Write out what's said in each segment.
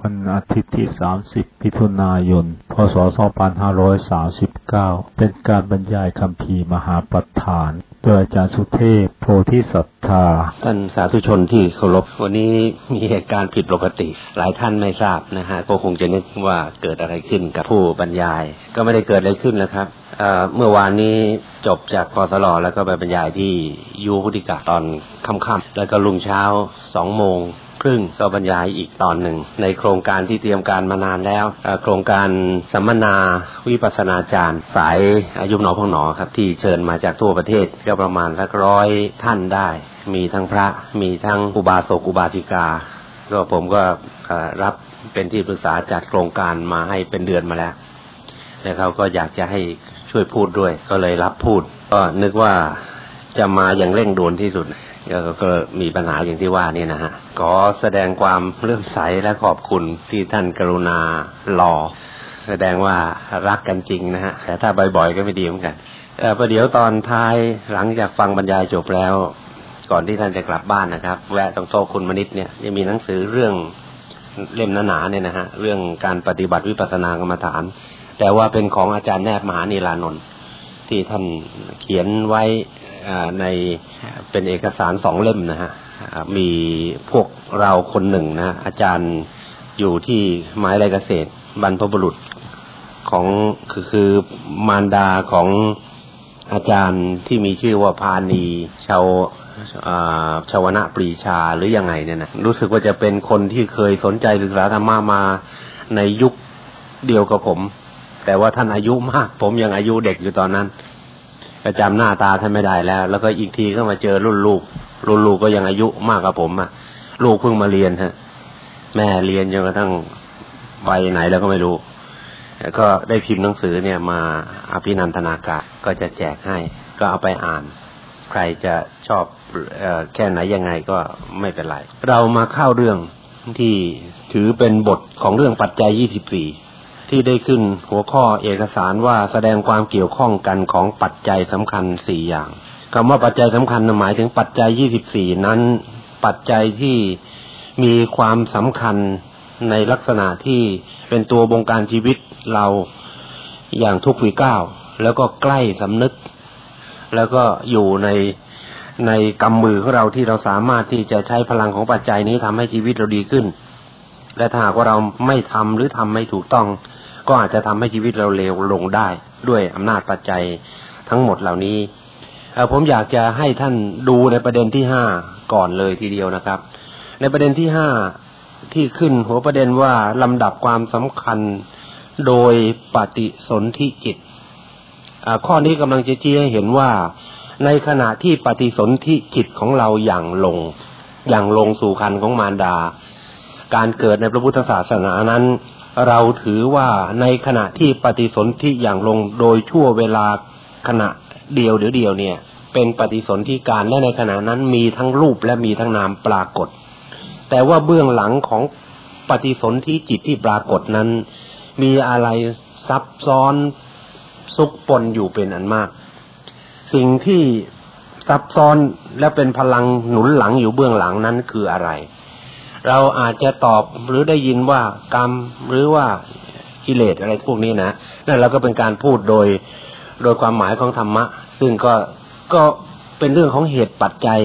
วันอาทิตย์ที่ 30พิถุนายน พศ 2539 เป็นการบรรยายคำพีมหาปัฏฐาน โดยอาจารย์สุเทพ โพธิสัตธา ท่านสาธุชนที่เคารพ วันนี้มีเหตุการณ์ผิดปกติ หลายท่านไม่ทราบนะฮะ ก็คงจะนึกว่าเกิดอะไรขึ้นกับผู้บรรยาย ก็ไม่ได้เกิดอะไรขึ้นนะครับเมื่อวานนี้จบจากกสลแล้วก็ไปบรรยายที่ยูพุติกะตอนค่ำๆแล้วก็ลุงเช้าสองโมง ครึ่งก็บรรยายอีกตอนหนึ่ง ในโครงการที่เตรียมการมานานแล้ว โครงการสัมมนาวิปัสนาจารย์ สายอายุหนอพองหนอครับ ที่เชิญมาจากทั่วประเทศก็ประมาณสักร้อยท่านได้ มีทั้งพระมีทั้งอุบาสกอุบาสิกา ก็ผมก็รับเป็นที่ปรึกษาจัดโครงการมาให้เป็นเดือนมาแล้วแล้วเขาก็อยากจะให้ช่วยพูดด้วย ก็เลยรับพูด ก็นึกว่าจะมาอย่างเร่งด่วนที่สุด ก็มีปัญหาอย่างที่ว่านี่นะฮะขอแสดงความเลื่อมใสและขอบคุณที่ท่านกรุณารอ แสดงว่ารักกันจริงนะฮะแต่ถ้าบ่อยๆก็ไม่ดีเหมือนกันประเดี๋ยวตอนท้ายหลังจากฟังบรรยายจบแล้ว ก่อนที่ท่านจะกลับบ้านนะครับ แวะตรงโต๊ะคุณมนิตเนี่ยยังมีหนังสือเรื่องเล่มหนาๆเนี่ยนะฮะเรื่องการปฏิบัติวิปัสสนากรรมฐาน แต่ว่าเป็นของอาจารย์แนบมหานิลานนท์ที่ท่านเขียนไว้ ในเป็นเอกสารสองเล่มนะฮะมีพวกเราคนหนึ่งนะอาจารย์อยู่ที่ไม้ไรเกษตรบรรพบุรุษของคือคือมารดาของอาจารย์ที่มีชื่อว่าพานีชาวชาวนะปรีชาหรือยังไงเนี่ยนะรู้สึกว่าจะเป็นคนที่เคยสนใจศึกษาธรรมะมาในยุคเดียวกับผม แต่ว่าท่านอายุมาก ผมยังอายุเด็กอยู่ตอนนั้น ก็จำหน้าตาท่านไม่ได้แล้ว แล้วก็อีกทีก็มาเจอรุ่นลูก รุ่นลูกก็ยังอายุมากกว่าผมอะ ลูกเพิ่งมาเรียนฮะ แม่เรียนจนกระทั่งไปไหนแล้วก็ไม่รู้แล้วก็ได้พิมพ์หนังสือเนี่ยมาอภินันทนากะก็จะแจกให้ ก็เอาไปอ่าน ใครจะชอบอแค่ไหนยังไงก็ไม่เป็นไร เรามาเข้าเรื่องที่ถือเป็นบทของเรื่องปัจจัยยี่สิบสี่ ที่ได้ขึ้นหัวข้อเอกสารว่าแสดงความเกี่ยวข้องกันของปัจจัยสำคัญสี่อย่างคำว่าปัจจัยสำคัญหมายถึงปัจจัยยี่สิบสี่นั้น ปัจจัยที่มีความสำคัญในลักษณะที่เป็นตัวบงการชีวิตเราอย่างทุกฝีก้าวแล้วก็ใกล้สำนึก แล้วก็อยู่ในในกำมือของเราที่เราสามารถที่จะใช้พลังของปัจจัยนี้ทำให้ชีวิตเราดีขึ้น และถ้าหากว่าเราไม่ทำหรือทำไม่ถูกต้อง ก็อาจจะทำให้ชีวิตเราเลวลงได้ด้วยอำนาจปัจจัยทั้งหมดเหล่านี้ผมอยากจะให้ท่านดูในประเด็นที่ห้าก่อนเลยทีเดียวนะครับ ในประเด็นที่ห้าที่ขึ้นหัวประเด็นว่าลำดับความสำคัญโดยปฏิสนธิจิตข้อนี้กำลังจะชี้ให้เห็นว่า ในขณะที่ปฏิสนธิจิตของเราอย่างลง อย่างลงสู่คันของมารดา การเกิดในพระพุทธศาสนานั้น เราถือว่าในขณะที่ปฏิสนธิอย่างลงโดยชั่วเวลาขณะเดียวเดียวเดียวเนี่ย เป็นปฏิสนธิการและในขณะนั้นมีทั้งรูปและมีทั้งนามปรากฏ แต่ว่าเบื้องหลังของปฏิสนธิจิตที่ปรากฏนั้น มีอะไรซับซ้อนซุกปนอยู่เป็นอันมาก สิ่งที่ซับซ้อนและเป็นพลังหนุนหลังอยู่เบื้องหลังนั้นคืออะไร เราอาจจะตอบหรือได้ยินว่ากรรมหรือว่ากิเลสอะไรพวกนี้นะนั่นเราก็เป็นการพูดโดยโดยความหมายของธรรมะ ซึ่งก็ก็เป็นเรื่องของเหตุปัจจัย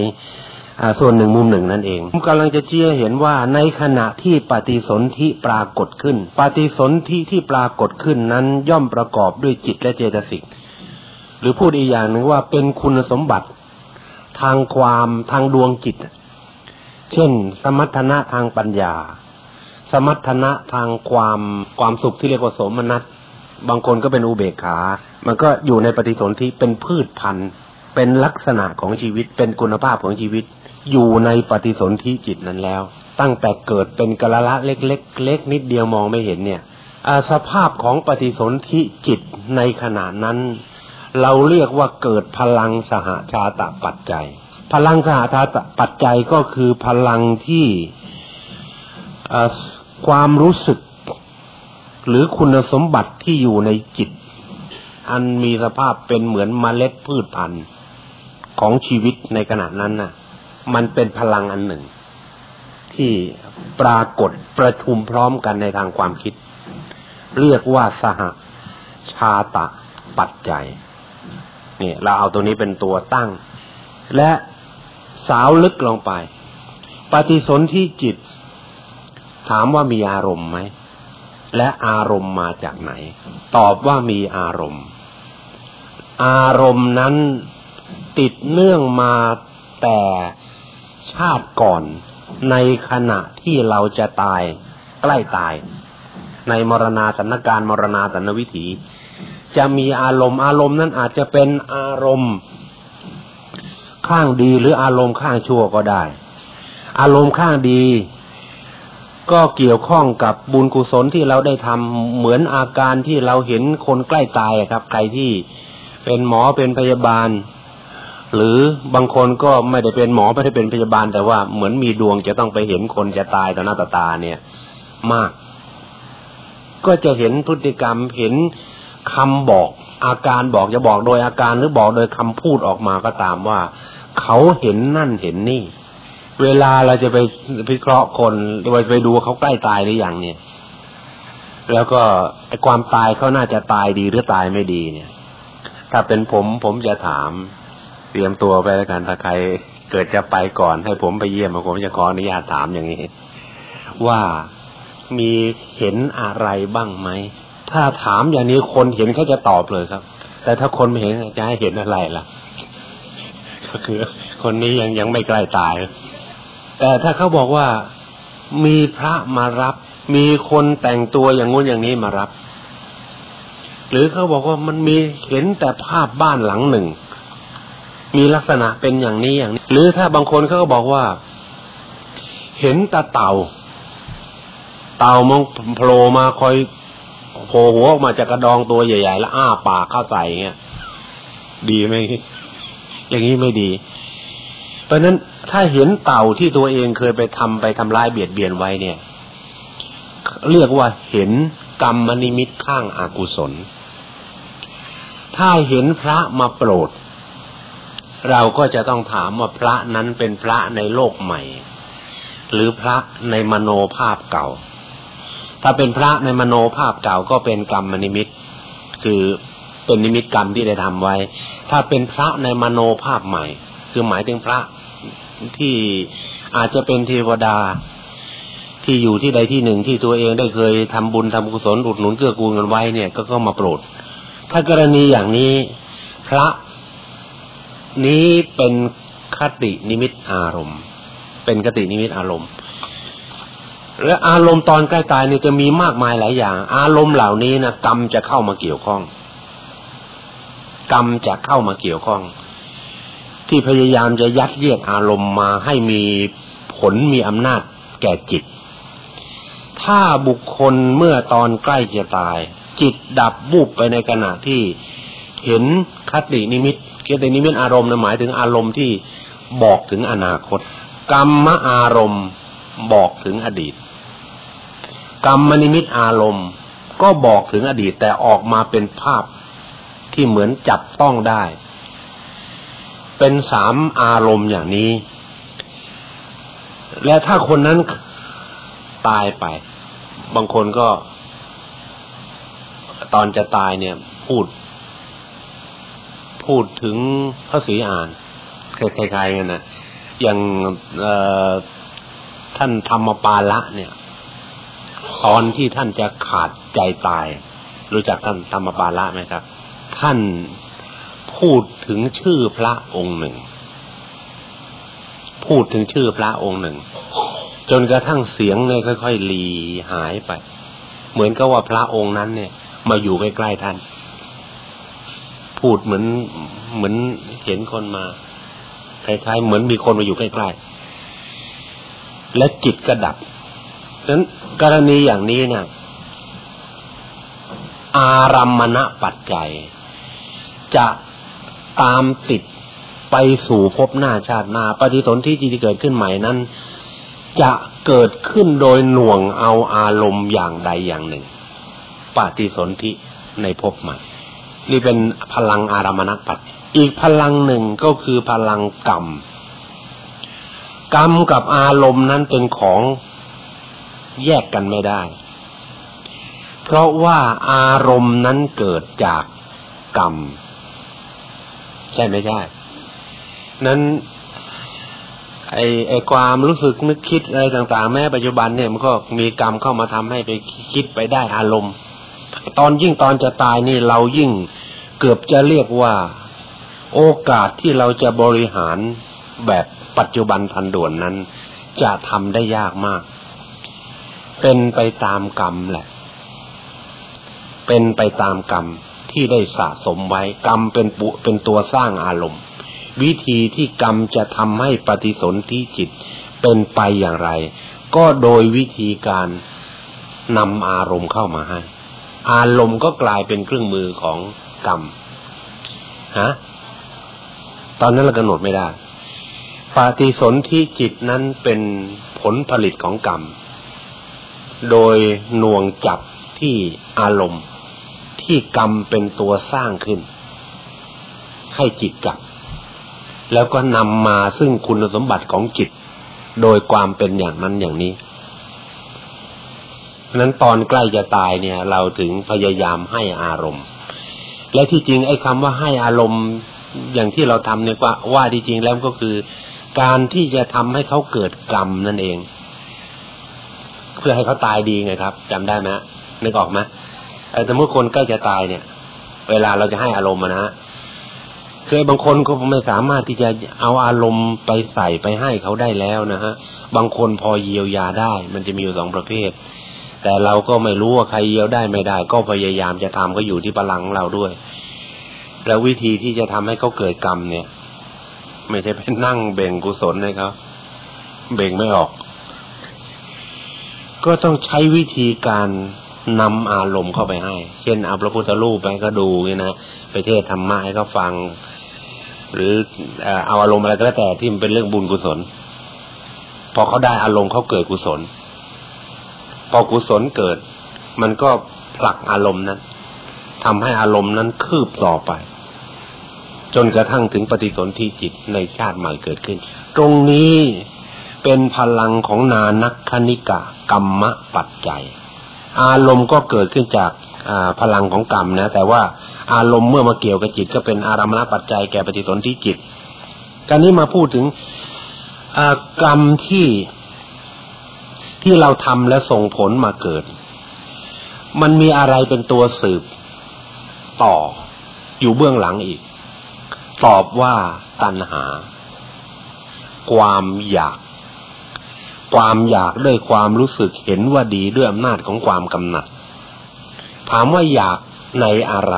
ส่วนหนึ่งมุมหนึ่งนั่นเองผมกำลังจะเชี้เห็นว่าในขณะที่ปฏิสนธิปรากฏขึ้น ปฏิสนธิที่ปรากฏขึ้นนั้นย่อมประกอบด้วยจิตและเจตสิกหรือพูดอีกอย่างหนึ่งว่าเป็นคุณสมบัติทางความทางดวงจิต เช่น สมรรถนะทางปัญญา สมรรถนะทางความความสุขที่เรียกว่าสมนัตบางคนก็เป็นอุเบกขา มันก็อยู่ในปฏิสนธิเป็นพืชพันธุ์ เป็นลักษณะของชีวิต เป็นคุณภาพของชีวิต อยู่ในปฏิสนธิจิตนั้นแล้ว ตั้งแต่เกิดเป็นกะละละเล็กๆเล็กนิดเดียวมองไม่เห็นเนี่ยสภาพของปฏิสนธิจิตในขณะนั้น เราเรียกว่าเกิดพลังสหชาตปัจจัย พลังสหธาตปัจจัยก็คือพลังที่ความรู้สึก หรือคุณสมบัติที่อยู่ในจิต อันมีสภาพเป็นเหมือนมเมล็ดพืชพันธุ์ของชีวิตในขณะนั้นน่ะ มันเป็นพลังอันหนึ่งทที่ปรากฏประชุมพร้อมกันในทางความคิด เรียกว่าสหชาตะปัจจัยนี่เราเอาตัวนี้เป็นตัวตั้ง และ สาวลึกลงไป ปฏิสนธิจิต ถามว่ามีอารมณ์ไหม และอารมณ์มาจากไหน ตอบว่ามีอารมณ์ อารมณ์นั้นติดเนื่องมาแต่ชาติก่อนในขณะที่เราจะตายใกล้ตาย ในมรณาสันการมรณาสันวิถี จะมีอารมณ์อารมณ์นั้นอาจจะเป็นอารมณ์ ข้างดีหรืออารมณ์ข้างชั่วก็ได้ อารมณ์ข้างดี ก็เกี่ยวข้องกับบุญกุศลที่เราได้ทำเหมือนอาการที่เราเห็นคนใกล้ตายครับ ใครที่เป็นหมอเป็นพยาบาล หรือบางคนก็ไม่ได้เป็นหมอไม่ได้เป็นพยาบาล แต่ว่าเหมือนมีดวงจะต้องไปเห็นคนจะตายต่อหน้าต่อตาเนี่ย มาก ก็จะเห็นพฤติกรรมเห็นคำบอกอาการบอกจะบอกโดยอาการหรือบอกโดยคำพูดออกมาก็ตามว่า เขาเห็นนั่นเห็นนี่ เวลาเราจะไปพิเคราะห์คนไปไปดูเขาใกล้ตายหรือยังเนี่ย แล้วก็ไอความตายเขาน่าจะตายดีหรือตายไม่ดีเนี่ย ถ้าเป็นผมผมจะถาม เตรียมตัวไปแล้วกันถ้าใครเกิดจะไปก่อนให้ผมไปเยี่ยมผมจะขออนุญาตถามอย่างนี้ ว่ามีเห็นอะไรบ้างไหมถ้าถามอย่างนี้คนเห็นเขาจะตอบเลยครับ แต่ถ้าคนไม่เห็นจะให้เห็นอะไรล่ะ ก็คือ คนนี้ยังยังไม่ใกล้ตาย แต่ถ้าเขาบอกว่ามีพระมารับ มีคนแต่งตัวอย่างงู้นอย่างนี้มารับ หรือเขาบอกว่ามันมีเห็นแต่ภาพบ้านหลังหนึ่ง มีลักษณะเป็นอย่างนี้อย่างนี้ หรือถ้าบางคนเขาก็บอกว่า เห็นตาเต่า เต่ามันโผล่มาคอยโผล่หัวออกมาจากกระดองตัวใหญ่ ๆ แล้วอ้าปากเข้าใส่เงี้ยดีไหม อย่างนี้ไม่ดี เพราะนั้นถ้าเห็นเต่าที่ตัวเองเคยไปทำไปทำร้ายเบียดเบียนไว้เนี่ย เรียกว่าเห็นกรรมนิมิตข้างอากุศล ถ้าเห็นพระมาโปรด เราก็จะต้องถามว่าพระนั้นเป็นพระในโลกใหม่ หรือพระในมโนภาพเก่า ถ้าเป็นพระในมโนภาพเก่าก็เป็นกรรมนิมิต คือเป็นนิมิตกรรมที่ได้ทำไว้ ถ้าเป็นพระในมโนภาพใหม่ คือหมายถึงพระที่อาจจะเป็นเทวดาที่อยู่ที่ใดที่หนึ่งที่ตัวเองได้เคยทำบุญทำกุศลอุดหนุนเกื้อกูลกันไว้เนี่ยก็ก็มาโปรด ถ้ากรณีอย่างนี้พระนี้เป็นคตินิมิตอารมณ์ เป็นคตินิมิตอารมณ์และอารมณ์ตอนใกล้ตายเนี่ยจะมีมากมายหลายอย่าง อารมณ์เหล่านี้นะกรรมจะเข้ามาเกี่ยวข้อง กรรมจะเข้ามาเกี่ยวข้อง ที่พยายามจะยัดเยียดอารมณ์มาให้มีผลมีอำนาจแก่จิต ถ้าบุคคลเมื่อตอนใกล้จะตาย จิตดับบุบไปในขณะที่เห็นคตินิมิตเกตนิมิตอารมณ์นะหมายถึงอารมณ์ที่บอกถึงอนาคต กรรมอารมณ์บอกถึงอดีต กรรมนิมิตอารมณ์ก็บอกถึงอดีตแต่ออกมาเป็นภาพ ที่เหมือนจับต้องได้ เป็นสามอารมณ์อย่างนี้ และถ้าคนนั้นตายไป บางคนก็ ตอนจะตายเนี่ย พูด พูดถึงพระศรีอานคล้ายๆกันนะอย่างท่านธรรมปาละเนี่ย ตอนที่ท่านจะขาดใจตาย รู้จักท่านธรรมปาละไหมครับ ท่านพูดถึงชื่อพระองค์หนึ่ง พูดถึงชื่อพระองค์หนึ่ง จนกระทั่งเสียงเนี่ยค่อยๆลีหายไป เหมือนกับว่าพระองค์นั้นเนี่ย มาอยู่ใกล้ๆท่าน พูดเหมือนเหมือนเห็นคนมาคล้ายๆเหมือนมีคนมาอยู่ใกล้ๆ และจิตก็ดับฉะนั้นกรณีอย่างนี้เนี่ยอารัมมณปัจจัย จะตามติดไปสู่ภพหน้าชาติหน้าปฏิสนธิที่จะเกิดขึ้นใหม่นั้น จะเกิดขึ้นโดยหน่วงเอาอารมณ์อย่างใดอย่างหนึ่งปฏิสนธิในภพใหม่ นี่เป็นพลังอารามณปัตอีกพลังหนึ่งก็คือพลังกรรม กรรมกับอารมณ์นั้นเป็นของแยกกันไม่ได้ เพราะว่าอารมณ์นั้นเกิดจากกรรม ใช่ไม่ใช่ นั้น ไอไอความรู้สึกนึกคิดอะไรต่าง ๆ แม้ปัจจุบันเนี่ยมันก็มีกรรมเข้ามาทำให้ไปคิดไปได้อารมณ์ ตอนยิ่งตอนจะตายนี่เรายิ่งเกือบจะเรียกว่าโอกาสที่เราจะบริหารแบบปัจจุบันทันด่วนนั้น จะทำได้ยากมาก เป็นไปตามกรรมแหละ เป็นไปตามกรรม ที่ได้สะสมไว้ กรรมเป็นปุเป็นตัวสร้างอารมณ์ วิธีที่กรรมจะทำให้ปฏิสนธิจิตเป็นไปอย่างไร ก็โดยวิธีการนำอารมณ์เข้ามาให้ อารมณ์ก็กลายเป็นเครื่องมือของกรรมฮะตอนนั้นเรากำหนดไม่ได้ปฏิสนธิจิตนั้นเป็นผลผลิตของกรรม โดยหน่วงจับที่อารมณ์ ที่กรรมเป็นตัวสร้างขึ้น ให้จิตจับ แล้วก็นำมาซึ่งคุณสมบัติของจิต โดยความเป็นอย่างนั้นอย่างนี้นั้นตอนใกล้จะตายเนี่ย เราถึงพยายามให้อารมณ์ และที่จริงไอ้คำว่าให้อารมณ์อย่างที่เราทำเนี่ยว่าว่าที่จริงแล้วก็คือ การที่จะทำให้เขาเกิดกรรมนั่นเอง เพื่อให้เขาตายดีไงครับจำได้ไหมนึกออกไหม สมมติคนใกล้จะตายเนี่ย เวลาเราจะให้อารมณ์นะฮะคือบางคนก็ไม่สามารถที่จะเอาอารมณ์ไปใส่ไปให้เขาได้แล้วนะฮะ บางคนพอเยียวยาได้ มันจะมีอยู่สองประเภท แต่เราก็ไม่รู้ว่าใครเยียวได้ไม่ได้ ก็พยายามจะทำก็อยู่ที่พลังเราด้วย แล้ววิธีที่จะทำให้เขาเกิดกรรมเนี่ย ไม่ใช่ไปนั่งเบ่งกุศลให้เขาเบ่งไม่ออก ก็ต้องใช้วิธีการ นำอารมณ์เข้าไปให้ เช่นเอาพระพุทธรูปไปก็ดูเนี่ยนะไปเทศธรรมะให้เขาฟัง หรือเอาอารมณ์อะไรก็แล้วแต่ที่มันเป็นเรื่องบุญกุศล พอเขาได้อารมณ์เขาเกิดกุศล พอกุศลเกิด มันก็ผลักอารมณ์นั้นทำให้อารมณ์นั้นคืบต่อไป จนกระทั่งถึงปฏิสนธิจิตในชาติใหม่เกิดขึ้น ตรงนี้เป็นพลังของนานักคณิกะกรรมปัจจัย อารมณ์ก็เกิดขึ้นจากพลังของกรรมนะ แต่ว่าอารมณ์เมื่อมาเกี่ยวกับจิต ก็เป็นอารมณปัจจัยแก่ปฏิสนธิจิต การนี้มาพูดถึงกรรมที่ที่เราทำแล้วส่งผลมาเกิด มันมีอะไรเป็นตัวสืบต่ออยู่เบื้องหลังอีก ตอบว่าตัณหา ความอยาก ความอยากด้วยความรู้สึกเห็นว่าดีด้วยอำนาจของความกำหนัด ถามว่าอยากในอะไร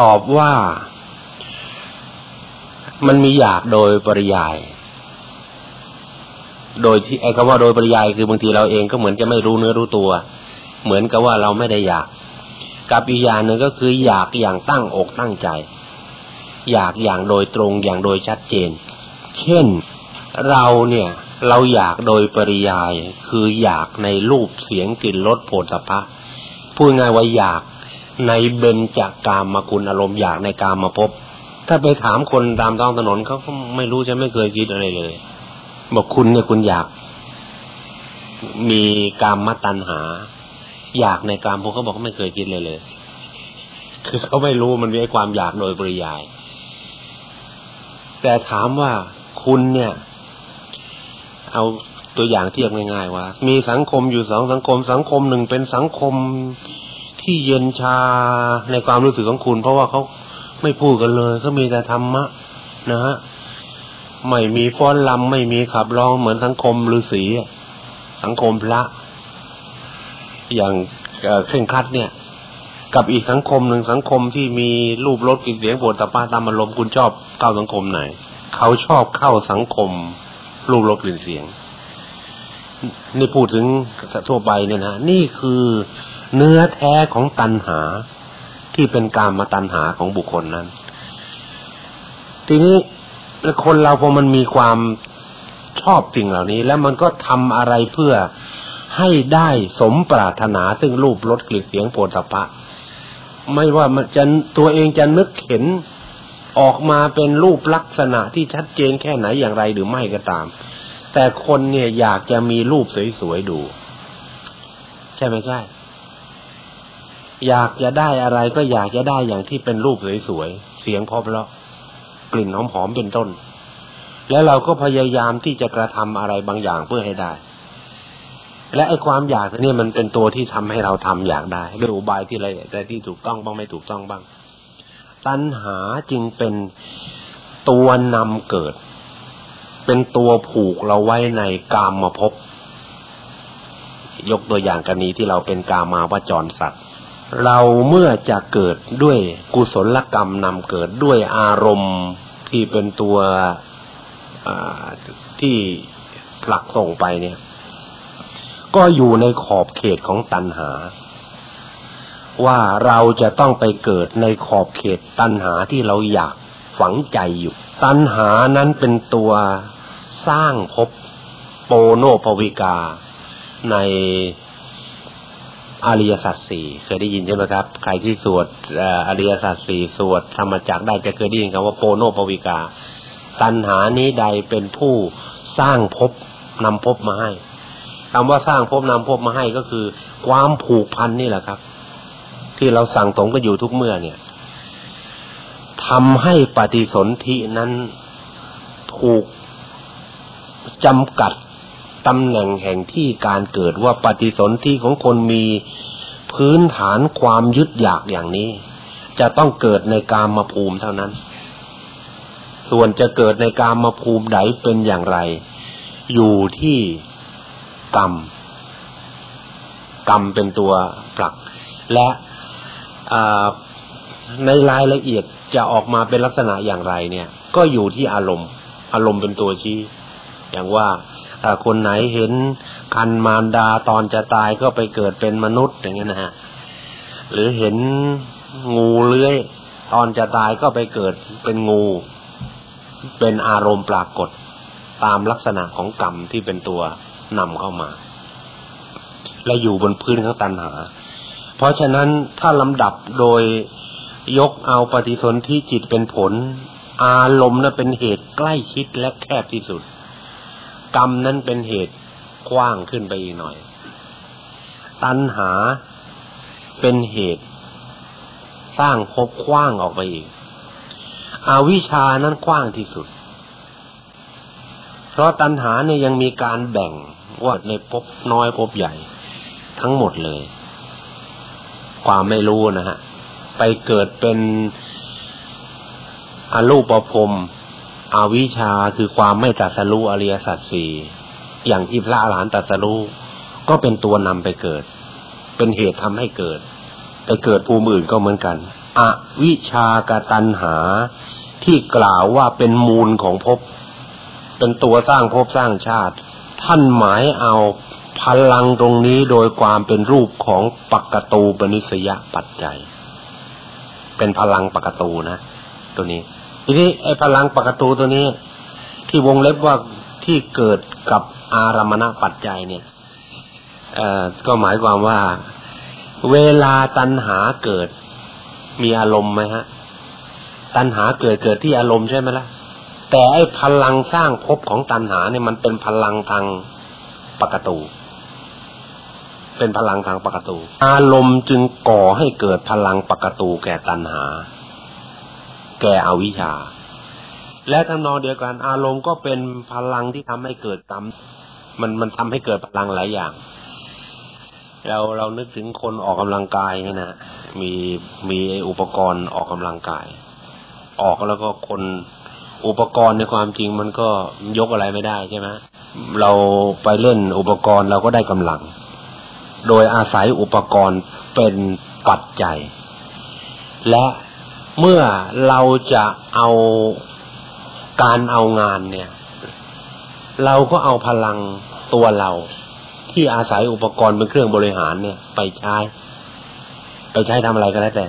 ตอบว่า มันมีอยากโดยปริยาย โดยที่ไอ้คำว่าโดยปริยายคือบางทีเราเองก็เหมือนจะไม่รู้เนื้อรู้ตัว เหมือนกับว่าเราไม่ได้อยาก กับอีกอย่างหนึ่งก็คือ อยากอย่างตั้งอกตั้งใจ อยากอย่างโดยตรงอย่างโดยชัดเจน เช่น เราเนี่ย เราอยากโดยปริยายคืออยากในรูปเสียงกลิ่นรสโผฏฐะพูดง่ายว่าอยากในเบญจากกามมาคุณอารมณ์อยากในกามมาพบ ถ้าไปถามคนตามท้องถนนเขาก็ไม่รู้จะไม่เคยคิดอะไรเลย บอกคุณเนี่ยคุณอยาก มีกามมาตัญหา อยากในกามพวกเขาบอกไม่เคยคิดเลยเลย คือเขาไม่รู้มันมีความอยากโดยปริยาย แต่ถามว่าคุณเนี่ย เอาตัวอย่างเทียบง่ายๆว่า มีสังคมอยู่สองสังคม สังคมหนึ่งเป็นสังคมที่เย็นชาในความรู้สึกของคุณ เพราะว่าเขาไม่พูดกันเลยเขามีแต่ธรรมะนะฮะไม่มีฟ้อนลำไม่มีขับร้องเหมือนสังคมฤาษีสังคมพระ อย่างเคร่งครัดเนี่ย กับอีกสังคมหนึ่งสังคมที่มีรูปรสกลิ่นเสียงปวดตาปาตามอารมณ์คุณชอบเข้าสังคมไหน เขาชอบเข้าสังคม รูปรสกลิ่นเสียง นี่พูดถึงทั่วไปเนี่ยนะนี่คือเนื้อแท้ของตัณหาที่เป็นการมาตัณหาของบุคคลนั้น ทีนี้คนเราพอมันมีความชอบสิ่งเหล่านี้ แล้วมันก็ทำอะไรเพื่อให้ได้สมปรารถนาซึ่งรูปรสกลิ่นเสียงโผฏฐัพพะไม่ว่ามันจะตัวเองจะนึกเห็น ออกมาเป็นรูปลักษณะที่ชัดเจนแค่ไหนอย่างไรหรือไม่ก็ตาม แต่คนเนี่ยอยากจะมีรูปสวยๆดู ใช่ไหมใช่ อยากจะได้อะไรก็อยากจะได้อย่างที่เป็นรูปสวยๆเสียงพอเพราะกลิ่นหอมๆเป็นต้น แล้วเราก็พยายามที่จะกระทำอะไรบางอย่างเพื่อให้ได้ และไอ้ความอยากนี่มันเป็นตัวที่ทำให้เราทำอยากได้ด้วยอุบายที่อะไรแต่ที่ถูกต้องบ้างไม่ถูกต้องบ้าง ตัณหาจึงเป็นตัวนำเกิด เป็นตัวผูกเราไว้ในกามมาพบ ยกตัวอย่างกรณีที่เราเป็นกามาวจรสัตว์ เราเมื่อจะเกิดด้วยกุศลกรรมนำเกิดด้วยอารมณ์ที่เป็นตัวที่ผลักส่งไปเนี่ย ก็อยู่ในขอบเขตของตัณหา ว่าเราจะต้องไปเกิดในขอบเขตตัณหาที่เราอยากฝังใจอยู่ ตัณหานั้นเป็นตัวสร้างภพโปโนภวิกา ในอริยสัจสี่เคยได้ยินใช่ไหมครับ ใครที่สวดอริยสัจสี่สวดธรรมจักได้จะเคยได้ยินคำว่าโปโนภวิกา ตัณหานี้ใดเป็นผู้สร้างภพนำภพมาให้คำว่าสร้างภพนำภพมาให้ก็คือ ความผูกพันนี่แหละครับ ที่เราสั่งสมกันอยู่ทุกเมื่อเนี่ยทำให้ปฏิสนธินั้นถูกจำกัดตำแหน่งแห่งที่การเกิดว่าปฏิสนธิของคนมีพื้นฐานความยึดอยากอย่างนี้ จะต้องเกิดในกามมาภูมิเท่านั้น ส่วนจะเกิดในกามมาภูมิใดเป็นอย่างไร อยู่ที่กรรม กรรมเป็นตัวผลัก และ ในรายละเอียดจะออกมาเป็นลักษณะอย่างไรเนี่ย ก็อยู่ที่อารมณ์ อารมณ์เป็นตัวชี้ อย่างว่าคนไหนเห็นคันมารดาตอนจะตายก็ไปเกิดเป็นมนุษย์อย่างเงี้ยนะฮะหรือเห็นงูเลื้อย ตอนจะตายก็ไปเกิดเป็นงู เป็นอารมณ์ปรากฏ ตามลักษณะของกรรมที่เป็นตัวนำเข้ามา และอยู่บนพื้นของตัณหา เพราะฉะนั้นถ้าลำดับโดยยกเอาปฏิสนธิจิตเป็นผล อารมณ์นั้นเป็นเหตุใกล้ชิดและแคบที่สุด กรรมนั้นเป็นเหตุกว้างขึ้นไปอีกหน่อย ตัณหาเป็นเหตุ สร้างภพกว้างออกไปอีก อวิชานั้นกว้างที่สุด เพราะตัณหาเนี่ยยังมีการแบ่งว่าในภพน้อยภพใหญ่ ทั้งหมดเลย ความไม่รู้นะฮะ ไปเกิดเป็นอรูปภพอวิชาคือความไม่ตรัสรู้อริยสัจสี่อย่างที่พระอรหันต์ตัสรู้ก็เป็นตัวนำไปเกิด เป็นเหตุทำให้เกิด ไปเกิดภูมิอื่นก็เหมือนกันอวิชากตัญหาที่กล่าวว่าเป็นมูลของภพเป็นตัวสร้างภพสร้างชาติ ท่านหมายเอา พลังตรงนี้โดยความเป็นรูปของปักกตูปนิสยปัจจัย เป็นพลังปักกตูนะตัวนี้ ทีนี้ไอ้พลังปักกตูตัวนี้ ที่วงเล็บว่าที่เกิดกับอารมณปัจจัยเนี่ยเอ่อก็หมายความว่า เวลาตัณหาเกิด มีอารมณ์ไหมฮะ ตัณหาเกิดเกิดที่อารมณ์ใช่ไหมละ่ะแต่ไอ้พลังสร้างภพของตัณหาเนี่ยมันเป็นพลังทางปกตู เป็นพลังทางปกตูอารมณ์จึงก่อให้เกิดพลังปกตูแก่ตัณหา แก่อวิชชา และทำนองเดียวกันอารมณ์ก็เป็นพลังที่ทำให้เกิดกรรมมันมันทำให้เกิดพลังหลายอย่าง เราเรานึกถึงคนออกกำลังกายนี่นะมีมีอุปกรณ์ออกกำลังกาย ออกแล้วก็คนอุปกรณ์ในความจริงมันก็ยกอะไรไม่ได้ใช่ไหมเราไปเล่นอุปกรณ์เราก็ได้กำลัง โดยอาศัยอุปกรณ์เป็นปัจจัย และเมื่อเราจะเอาการเอางานเนี่ย เราก็เอาพลังตัวเรา ที่อาศัยอุปกรณ์เป็นเครื่องบริหารเนี่ย ไปใช้ ไปใช้ทำอะไรก็แล้วแต่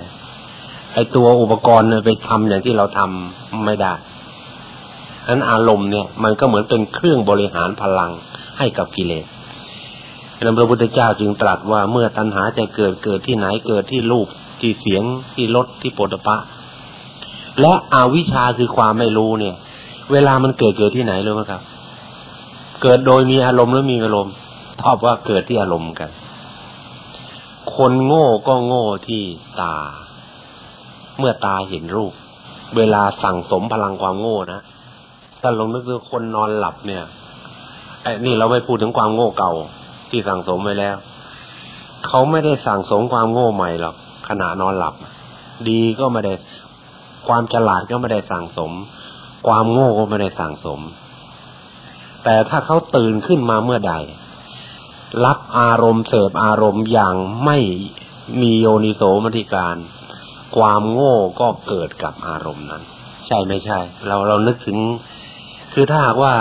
ไอตัวอุปกรณ์เนี่ยไปทำอย่างที่เราทำไม่ได้ฉะนั้นอารมณ์เนี่ย มันก็เหมือนเป็นเครื่องบริหารพลังให้กับกิเลส นั้นพระพุทธเจ้าจึงตรัสว่าเมื่อตัณหาจะเกิดเกิดที่ไหนเกิดที่รูปที่เสียงที่รสที่โผฏฐะและอวิชชาคือความไม่รู้เนี่ย เวลามันเกิดเกิดที่ไหนรู้ไหมครับ เกิดโดยมีอารมณ์หรือมีอารมณ์ตอบว่าเกิดที่อารมณ์กัน คนโง่ก็โง่ที่ตา เมื่อตาเห็นรูป เวลาสั่งสมพลังความโง่นะถ้าลงนึกดูคนนอนหลับเนี่ยไอ้นี่เราไม่พูดถึงความโง่เก่า ที่สั่งสมไว้แล้ว เขาไม่ได้สั่งสมความโง่ใหม่หรอกขณะนอนหลับ ดีก็ไม่ได้ ความฉลาดก็ไม่ได้สั่งสม ความโง่ก็ไม่ได้สั่งสม แต่ถ้าเขาตื่นขึ้นมาเมื่อใด รับอารมณ์เสพอารมณ์อย่างไม่มีโยนิโสมติการ ความโง่ก็เกิดกับอารมณ์นั้น ใช่ไม่ใช่ เราเรานึกถึงคือถ้าหากว่า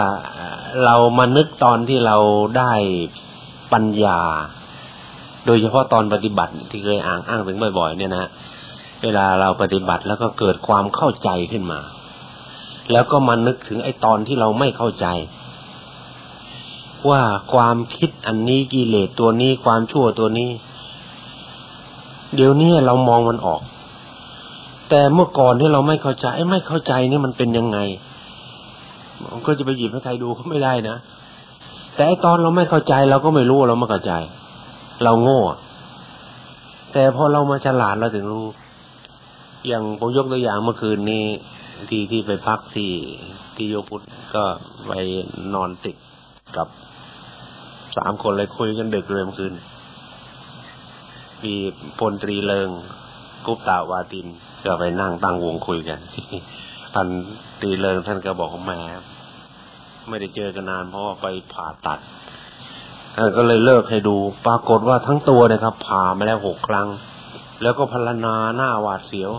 เรามานึกตอนที่เราได้ ปัญญา โดยเฉพาะตอนปฏิบัติที่เคยอ่างอ้างถึงบ่อย ๆ เนี่ยนะเวลาเราปฏิบัติแล้วก็เกิดความเข้าใจขึ้นมา แล้วก็มานึกถึงไอ้ตอนที่เราไม่เข้าใจ ว่าความคิดอันนี้กิเลสตัวนี้ความชั่วตัวนี้ เดี๋ยวนี้เรามองมันออก แต่เมื่อก่อนที่เราไม่เข้าใจไม่เข้าใจนี่มันเป็นยังไงมันก็จะไปหยิบให้ใครดูก็ไม่ได้นะ แต่ตอนเราไม่เข้าใจเราก็ไม่รู้เราไม่เข้าใจ เราโง่ แต่พอเรามาฉลาดเราถึงรู้ อย่างผมยกตัวอย่างเมื่อคืนนี้ที่ที่ไปพักที่ที่โยพุทธก็ไปนอนติดกับสามคนเลยคุยกันดึกเลยเมื่อคืนมีพลตรีเลิง กุปตาวาติน ก็ไปนั่งตั้งวงคุยกันท่านตีเลิงท่านก็บอกว่าแม่ ไม่ได้เจอกันนานเพราะว่าไปผ่าตัดท่านก็เลยเลิกให้ดู ปรากฏว่าทั้งตัวนะครับผ่ามาแล้วหกครั้ง แล้วก็พลนาหน้าหวาดเสียว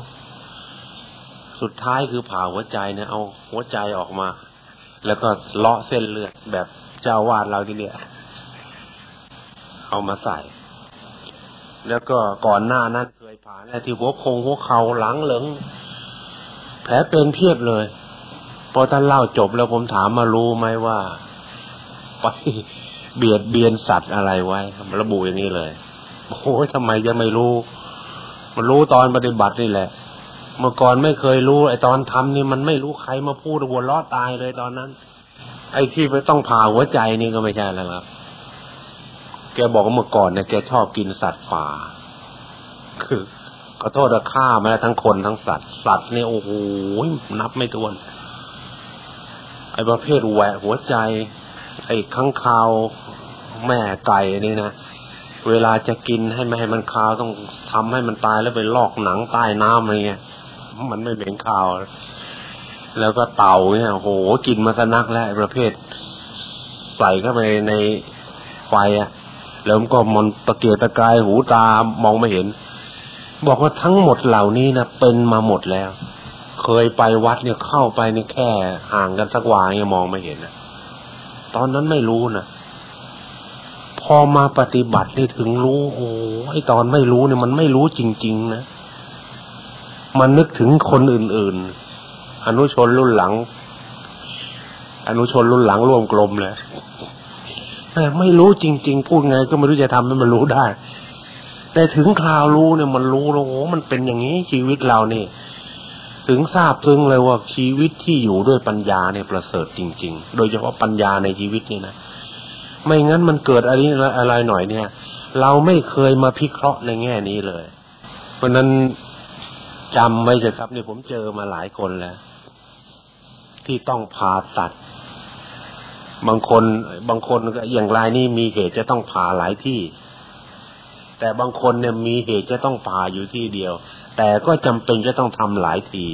สุดท้ายคือผ่าหัวใจเนี่ยเอาหัวใจออกมา แล้วก็เลาะเส้นเลือดแบบเจ้าวาดเราที่เนี่ยเอามาใส่ แล้วก็ก่อนหน้านั้นเคยผ่าแล้วที่หัวโคงหัวเข่าหลังเหลิงแผลเป็นเพียบเลย อท่านเล่าจบแล้วผมถามมารู้ไหมว่าไปเบียดเบียนสัตว์อะไรไว้ระบุอย่างนี้เลยโอ้ยทำไมจะไม่รู้ มันรู้ตอนปฏิบัตินี่แหละ เมื่อก่อนไม่เคยรู้ ไอ้ตอนทำนี่มันไม่รู้ใครมาพูดหัวล้อตายเลยตอนนั้น ไอ้ที่ไปต้องผ่าหัวใจนี่ก็ไม่ใช่แล้วครับ แกบอกว่าเมื่อก่อนเนี่ยแกชอบกินสัตว์ป่า คือขอโทษจะฆ่ามาแล้วทั้งคนทั้งสัตว์ สัตว์เนี่ยโอ้โหนับไม่ถ้วน ไอ้ประเภทแหวะหัวใจ ไอ้ข้างคาวแม่ไก่นี่นะเวลาจะกินให้ไม่ให้มันคาวต้องทำให้มันตายแล้วไปลอกหนังใต้น้ำอะไรเงี้ยมันไม่เหม็นคาว แล้วก็เต่าเนี่ยโหกินมาสนักแล้วประเภท ใส่เข้าไปในไฟอะแล้วมันก็มันตะเกียกตะกายหูตามองไม่เห็น บอกว่าทั้งหมดเหล่านี้นะเป็นมาหมดแล้ว เคยไปวัดเนี่ยเข้าไปนี่แค่ห่างกันสักวายังมองไม่เห็นนะตอนนั้นไม่รู้นะพอมาปฏิบัตินี่ถึงรู้โอ้ไอตอนไม่รู้เนี่ยมันไม่รู้จริง ๆ นะมันนึกถึงคนอื่น ๆ อนุชนรุ่นหลัง อนุชนรุ่นหลังร่วมกลมเลยแต่ไม่รู้จริง ๆ พูดไงก็ไม่รู้จะทำให้มันรู้ได้ แต่ถึงคราวรู้เนี่ยมันรู้แล้วโอ้มันเป็นอย่างนี้ชีวิตเราเนี่ย ถึงทราบถึงเลยว่าชีวิตที่อยู่ด้วยปัญญาเนี่ยประเสริฐจริง ๆ โดยเฉพาะปัญญาในชีวิตนี่นะไม่งั้นมันเกิดอะไรอะไรหน่อยเนี่ย เราไม่เคยมาพิเคราะห์ในแง่นี้เลย เพราะนั้นจำไว้เถอะครับนี่ผมเจอมาหลายคนแล้ว ที่ต้องผ่าตัด บางคนบางคนอย่างรายนี้มีเหตุจะต้องผ่าหลายที่ แต่บางคนเนี่ยมีเหตุจะต้องผ่าอยู่ที่เดียว แต่ก็จำเป็นจะต้องทำหลายที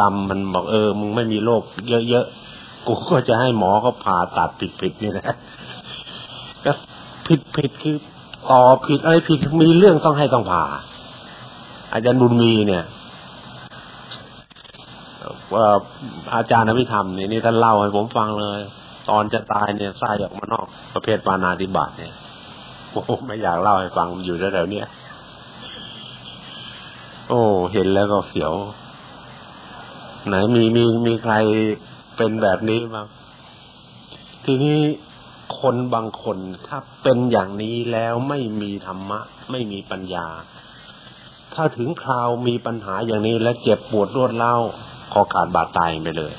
กรรมมันบอกเออ มึงไม่มีโรคเยอะๆกูก็จะให้หมอเขาผ่าตัดผิดๆนี่นะก็ผิดผิดคือต่อผิดอะไรผิดมีเรื่องต้องให้ต้องผ่า อาจารย์บุญมีเนี่ยว่าอาจารย์อภิธรรมนี่นี่ท่านเล่าให้ผมฟังเลย ตอนจะตายเนี่ยไส้ออกมานอกประเภทปานาติบาตเนี่ยโอ้ไม่อยากเล่าให้ฟังอยู่แถวๆเนี้ย โอ้ เห็นแล้วก็เสียว ไหนมีมีมีใครเป็นแบบนี้บ้างทีนี้คนบางคนถ้าเป็นอย่างนี้แล้วไม่มีธรรมะ ไม่มีปัญญา ถ้าถึงคราวมีปัญหาอย่างนี้และเจ็บปวดรวดเล่าคอขาดบาดตายไปเลย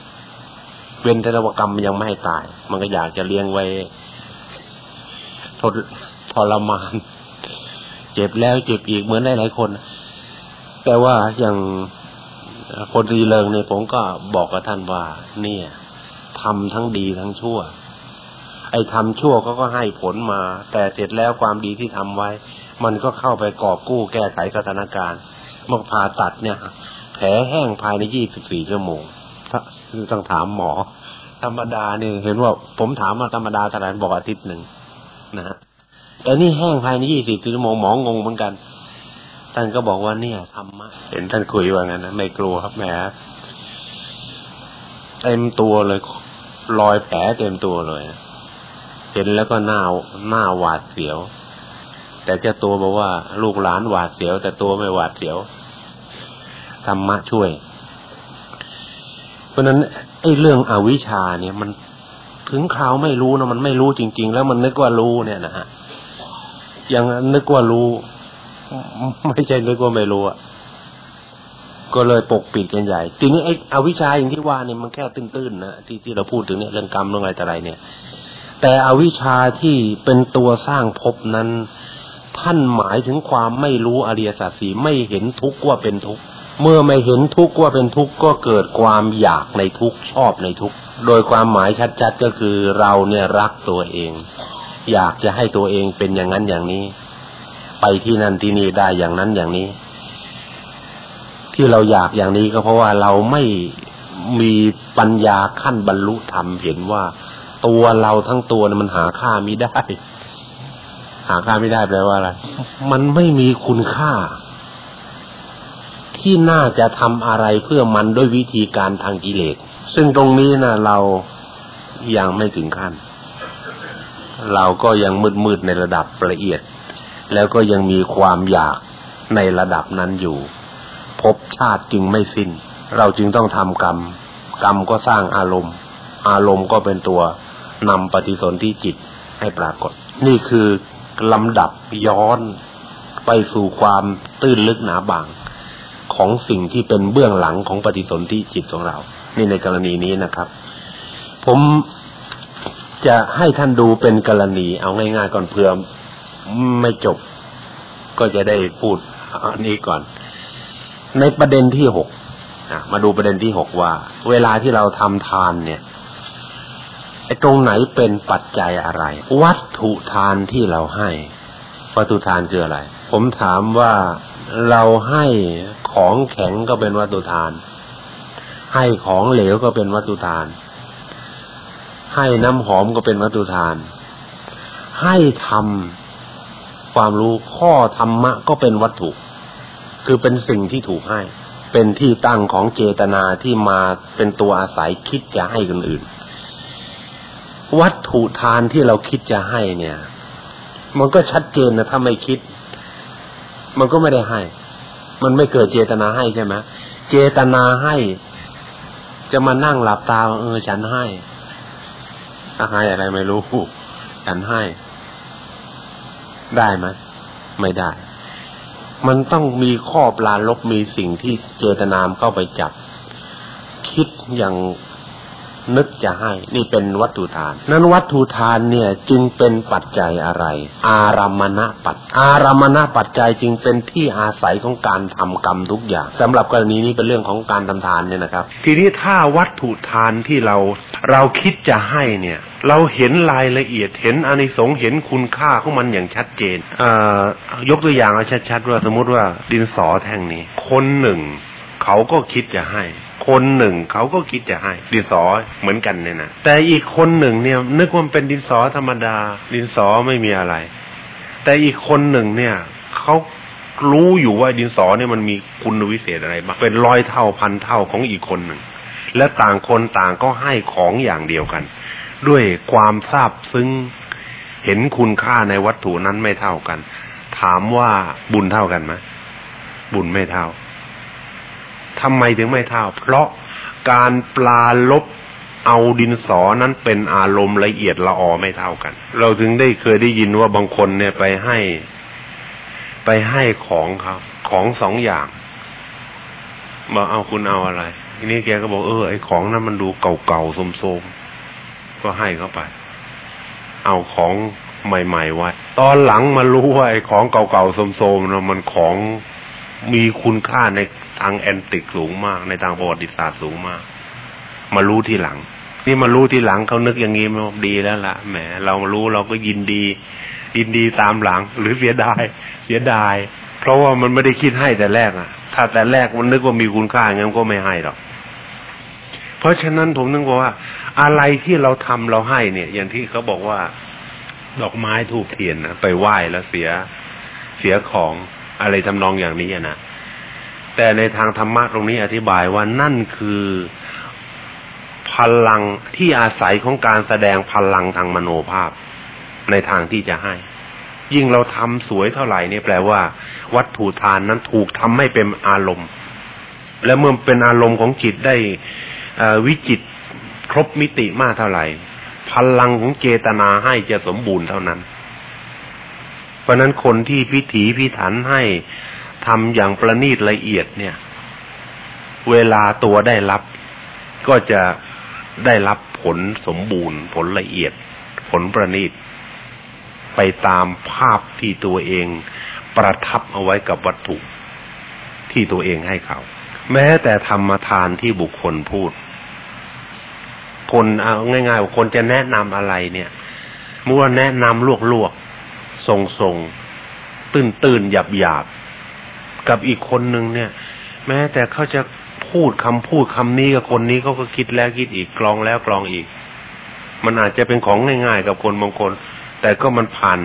เว้นทรวกรรมมันยังไม่ให้ตาย มันก็อยากจะเลี้ยงไว้ทรทรมาน เจ็บแล้วเจ็บอีกเหมือนได้หลายคน แต่ว่าอย่างคนรีเริงเนี่ยผมก็บอกกับท่านว่า เนี่ยทำทั้งดีทั้งชั่ว ไอ้ทำชั่วเขาก็ให้ผลมา แต่เสร็จแล้วความดีที่ทำไว้ มันก็เข้าไปกอบกู้แก้ไขสถานการณ์มื่อผ่าตัดเนี่ยแผลแห้งภายในยี่สิบสี่ชั่วโมงต้องถามหมอ ธรรมดาเนี่ยเห็นว่าผมถามว่าธรรมดาเท่าไหร่บอกอาทิตย์หนึ่งนะฮะแต่นี่แห้งภายในยี่สิบชั่วโมงหมองงเหมือนกัน ท่านก็บอกว่าเนี่ยธรรมะเห็นท่านคุยว่างั้นนะไม่กลัวครับแหมเต็มตัวเลยรอยแผลเต็มตัวเลยเห็นแล้วก็หน้าหน้าหวาดเสียว แต่เจ้าตัวบอกว่า ลูกหลานหวาดเสียว แต่ตัวไม่หวาดเสียวธรรมะช่วย เพราะนั้นไอ้เรื่องอวิชชาเนี่ยมันถึงคราวไม่รู้นะมันไม่รู้จริง ๆ แล้วมันนึกว่ารู้เนี่ยนะฮะยังนึกว่ารู้ ไม่ใช่นึกว่าไม่รู้อะก็เลยปกปิดกันใหญ่ ทีนี้ไอ้อวิชชาอย่างที่ว่าเนี่ยมันแค่ตื้นๆนะที่ที่เราพูดถึงเนี่ยเรื่องกรรมเรื่องอะไรแต่ไรเนี่ย แต่อวิชชาที่เป็นตัวสร้างภพนั้น ท่านหมายถึงความไม่รู้อริยสัจสีไม่เห็นทุกข์ว่าเป็นทุกข์เมื่อไม่เห็นทุกข์ว่าเป็นทุกข์ก็เกิดความอยากในทุกข์ชอบในทุกข์โดยความหมายชัดๆก็คือเราเนี่ยรักตัวเอง อยากจะให้ตัวเองเป็นอย่างนั้นอย่างนี้ ไปที่นั่นที่นี่ได้อย่างนั้นอย่างนี้ ที่เราอยากอย่างนี้ก็เพราะว่าเราไม่มีปัญญาขั้นบรรลุธรรมเห็นว่าตัวเราทั้งตัวมันหาค่าไม่ได้ หาค่าไม่ได้แปลว่าอะไร มันไม่มีคุณค่า ที่น่าจะทำอะไรเพื่อมันด้วยวิธีการทางกิเลส ซึ่งตรงนี้นะเรายังไม่ถึงขั้น เราก็ยังมืดๆในระดับละเอียด แล้วก็ยังมีความอยากในระดับนั้นอยู่ภพชาติจึงไม่สิน้น เราจึงต้องทำกรรม กรรมก็สร้างอารมณ์ อารมณ์ก็เป็นตัวนำปฏิสนธิจิตให้ปรากฏ นี่คือลำดับย้อนไปสู่ความตื้นลึกหนาบางของสิ่งที่เป็นเบื้องหลังของปฏิสนธิจิตของเรา นี่ในกรณีนี้นะครับ ผมจะให้ท่านดูเป็นกรณี เอาง่ายๆก่อนเพื่อ ไม่จบ ก็จะได้พูดอันนี้ก่อน ในประเด็นที่หกมาดูประเด็นที่หกว่า เวลาที่เราทำทานเนี่ยไอ้ตรงไหนเป็นปัจจัยอะไร วัตถุทานที่เราให้ วัตถุทานคืออะไร ผมถามว่าเราให้ของแข็งก็เป็นวัตถุทาน ให้ของเหลวก็เป็นวัตถุทาน ให้น้ำหอมก็เป็นวัตถุทาน ให้ทำ ความรู้ข้อธรรมะก็เป็นวัตถุ คือเป็นสิ่งที่ถูกให้ เป็นที่ตั้งของเจตนาที่มาเป็นตัวอาศัยคิดจะให้คนอื่น วัตถุทานที่เราคิดจะให้เนี่ย มันก็ชัดเจนนะถ้าไม่คิด มันก็ไม่ได้ให้ มันไม่เกิดเจตนาให้ใช่ไหมเจตนาให้ จะมานั่งหลับตาเออฉันให้ให้อะไรไม่รู้ฉันให้ ได้ไหมไม่ได้ มันต้องมีข้อปลาลบมีสิ่งที่เจตนามเข้าไปจับ คิดอย่าง นึกจะให้ นี่เป็นวัตถุทาน นั้นวัตถุทานเนี่ยจึงเป็นปัจจัยอะไร อารามณปัจอารามณปัจจัยจึงเป็นที่อาศัยของการทำกรรมทุกอย่างสำหรับกรณีนี้เป็นเรื่องของการทำทานเนี่ยนะครับ ทีนี้ถ้าวัตถุทานที่เราเราคิดจะให้เนี่ย เราเห็นรายละเอียดเห็นอานิสงส์เห็นคุณค่าของมันอย่างชัดเจนยกตัวอย่างเอาชัดๆว่าสมมติว่าดินสอแท่งนี้ คนหนึ่ง เขาก็คิดจะให้ คนหนึ่งเขาก็คิดจะให้ดินสอเหมือนกันเนี่ยนะแต่อีกคนหนึ่งเนี่ย นึกว่าเป็นดินสอธรรมดา ดินสอไม่มีอะไร แต่อีกคนหนึ่งเนี่ยเขารู้อยู่ว่าดินสอเนี่ยมันมีคุณวิเศษอะไรบ้างเป็นร้อยเท่าพันเท่าของอีกคนหนึ่ง และต่างคนต่างก็ให้ของอย่างเดียวกัน ด้วยความทราบซึ้งเห็นคุณค่าในวัตถุนั้นไม่เท่ากัน ถามว่าบุญเท่ากันไหมบุญไม่เท่า ทำไมถึงไม่เท่า เพราะการปลาลบเอาดินสอนั้นเป็นอารมณ์ละเอียดละออไม่เท่ากัน เราถึงได้เคยได้ยินว่าบางคนเนี่ยไปให้ ไปให้ของเขาของสองอย่างบอกเอาคุณเอาอะไรทีนี้แกก็บอกเออไอ้ของนั้นมันดูเก่าๆโสมๆก็ให้เขาไป เอาของใหม่ๆไว้ตอนหลังมารู้ว่าไอ้ของเก่าๆโสมๆนะมันของมีคุณค่าใน ทางแอนติกสูงมาก ในทางประวัติศาสตร์สูงมาก มารู้ทีหลัง นี่มารู้ทีหลังเขานึกอย่างนี้มันดีแล้วล่ะแหมเรามารู้เราก็ยินดี ยินดีตามหลัง หรือเสียดาย เสียดาย เพราะว่ามันไม่ได้คิดให้แต่แรกอะ ถ้าแต่แรกมันนึกว่ามีคุณค่างั้นก็ไม่ให้หรอกเพราะฉะนั้นผมนึกว่า อะไรที่เราทำเราให้เนี่ย อย่างที่เขาบอกว่า ดอกไม้ถูกเทียนนะไปไหว้แล้วเสียเสียของอะไรทำนองอย่างนี้นะ แต่ในทางธรรมะตรงนี้อธิบายว่านั่นคือพลังที่อาศัยของการแสดงพลังทางมโนภาพ ในทางที่จะให้ ยิ่งเราทำสวยเท่าไหร่เนี่ยแปลว่า วัตถุทานนั้นถูกทำให้เป็นอารมณ์ และเมื่อเป็นอารมณ์ของจิตได้วิจิตครบมิติมากเท่าไหร่ พลังของเจตนาให้จะสมบูรณ์เท่านั้น เพราะนั้นคนที่พิถีพิถันให้ ทำอย่างประณีตละเอียดเนี่ย เวลาตัวได้รับ ก็จะได้รับผลสมบูรณ์ ผลละเอียด ผลประณีต ไปตามภาพที่ตัวเองประทับเอาไว้กับวัตถุ ที่ตัวเองให้เขา แม้แต่ธรรมทานที่บุคคลพูด คนเอาง่ายๆคนจะแนะนำอะไรเนี่ยมื่อแนะนำลวกๆทรงๆ ตื้นๆหยาบๆ กับอีกคนหนึ่งเนี่ย แม้แต่เขาจะพูดคำพูดคำนี้กับคนนี้เขาก็คิดแล้วคิดอีกกรองแล้วกรองอีก มันอาจจะเป็นของง่ายๆกับคนบางคน แต่ก็มันผ่าน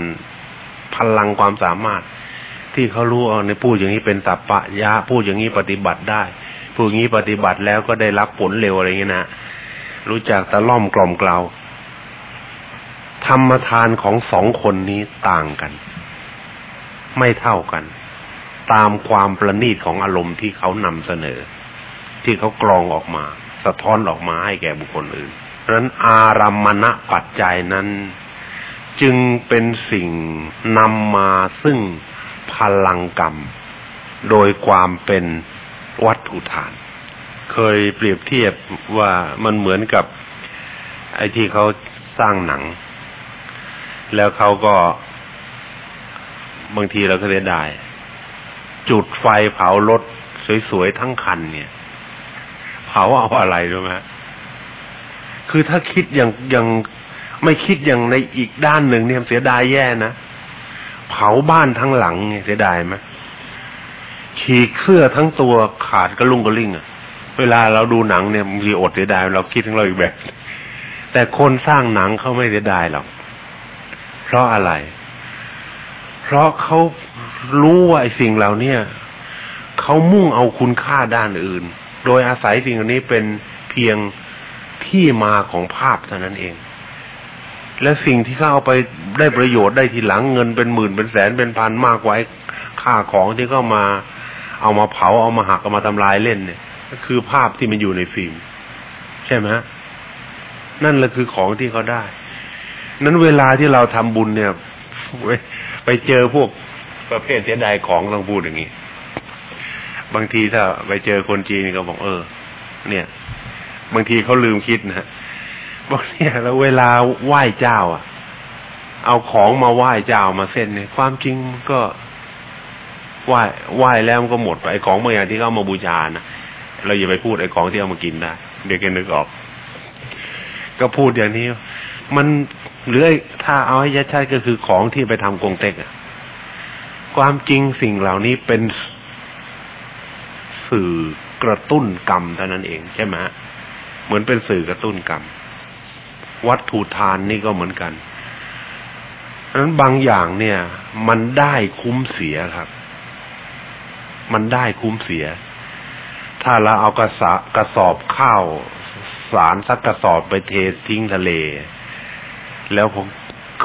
พลังความสามารถ ที่เขารู้เอาในพูดอย่างนี้เป็นสัพพะยะพูดอย่างนี้ปฏิบัติได้พูดอย่างนี้ปฏิบัติแล้วก็ได้รับผลเร็วอะไรเงี้ยนะรู้จักตะล่อมกล่อมกล่าวธรรมทานของสองคนนี้ต่างกัน ไม่เท่ากัน ตามความประณีตของอารมณ์ที่เขานำเสนอ ที่เขากรองออกมา สะท้อนออกมาให้แก่บุคคลอื่นนั้นอารัมมณปัจจัยนั้น จึงเป็นสิ่งนำมาซึ่งพลังกรรม โดยความเป็นวัตถุฐาน เคยเปรียบเทียบว่ามันเหมือนกับ ไอ้ที่เขาสร้างหนัง แล้วเขาก็บางทีเราก็เสียดาย จุดไฟเผารถสวยๆทั้งคันเนี่ย เผาเอาอะไรรู้ไหมคือถ้าคิดอย่างอย่างไม่คิดอย่างในอีกด้านหนึ่งเนี่ยเสียดายแย่นะเผาบ้านทั้งหลังเนี่ยเสียดายไหมฉีกเสื้อทั้งตัวขาดกระลุงกระลิ่งอะเวลาเราดูหนังเนี่ยมีอดเสียดายเราคิดทั้งเราอีกแบบ แต่คนสร้างหนังเขาไม่เสียดายหรอกเพราะอะไร เพราะเขา รู้ว่าไอ้สิ่งเหล่านี้เขามุ่งเอาคุณค่าด้านอื่น โดยอาศัยสิ่งเหล่านี้เป็นเพียงที่มาของภาพเท่านั้นเอง และสิ่งที่เขาเอาไปได้ประโยชน์ได้ทีหลังเงินเป็นหมื่นเป็นแสนเป็นพันมากกว่าค่าของที่เขามาเอามาเผาเอามาหักเอามาทำลายเล่นเนี่ย ก็คือภาพที่มันอยู่ในฟิล์มใช่ไหมนั่นแหละคือของที่เขาได้ นั้นเวลาที่เราทำบุญเนี่ย ไปเจอพวก ประเภทเสียดายของต้องพูดอย่างนี้ บางทีถ้าไปเจอคนจีนก็บอกเออ เนี่ย บางทีเขาลืมคิดนะบอกเนี่ยแล้วเวลาไหว้เจ้า อะ เอาของมาไหว้เจ้ามาเส้นเนี่ยความจริงก็ไหว้ไหว้แล้วมันก็หมดไปไอ้ของบางอย่างที่เขามาบูชานะเราอย่าไปพูดไอ้ของที่เอามากินได้เดี๋ยวแกนึกออก ก็พูดอย่างนี้ มันหรือถ้าเอาให้ยัดชัดก็คือของที่ไปทำกงเต็กอะ ความจริงสิ่งเหล่านี้เป็นสื่อกระตุ้นกรรมเท่านั้นเองใช่ไหมเหมือนเป็นสื่อกระตุ้นกรรม วัตถุทานนี่ก็เหมือนกันเพราะนั้นบางอย่างเนี่ย มันได้คุ้มเสียครับ มันได้คุ้มเสีย ถ้าเราเอากระสกระสอบข้าวสารสักกระสอบไปเททิ้งทะเล แล้วผม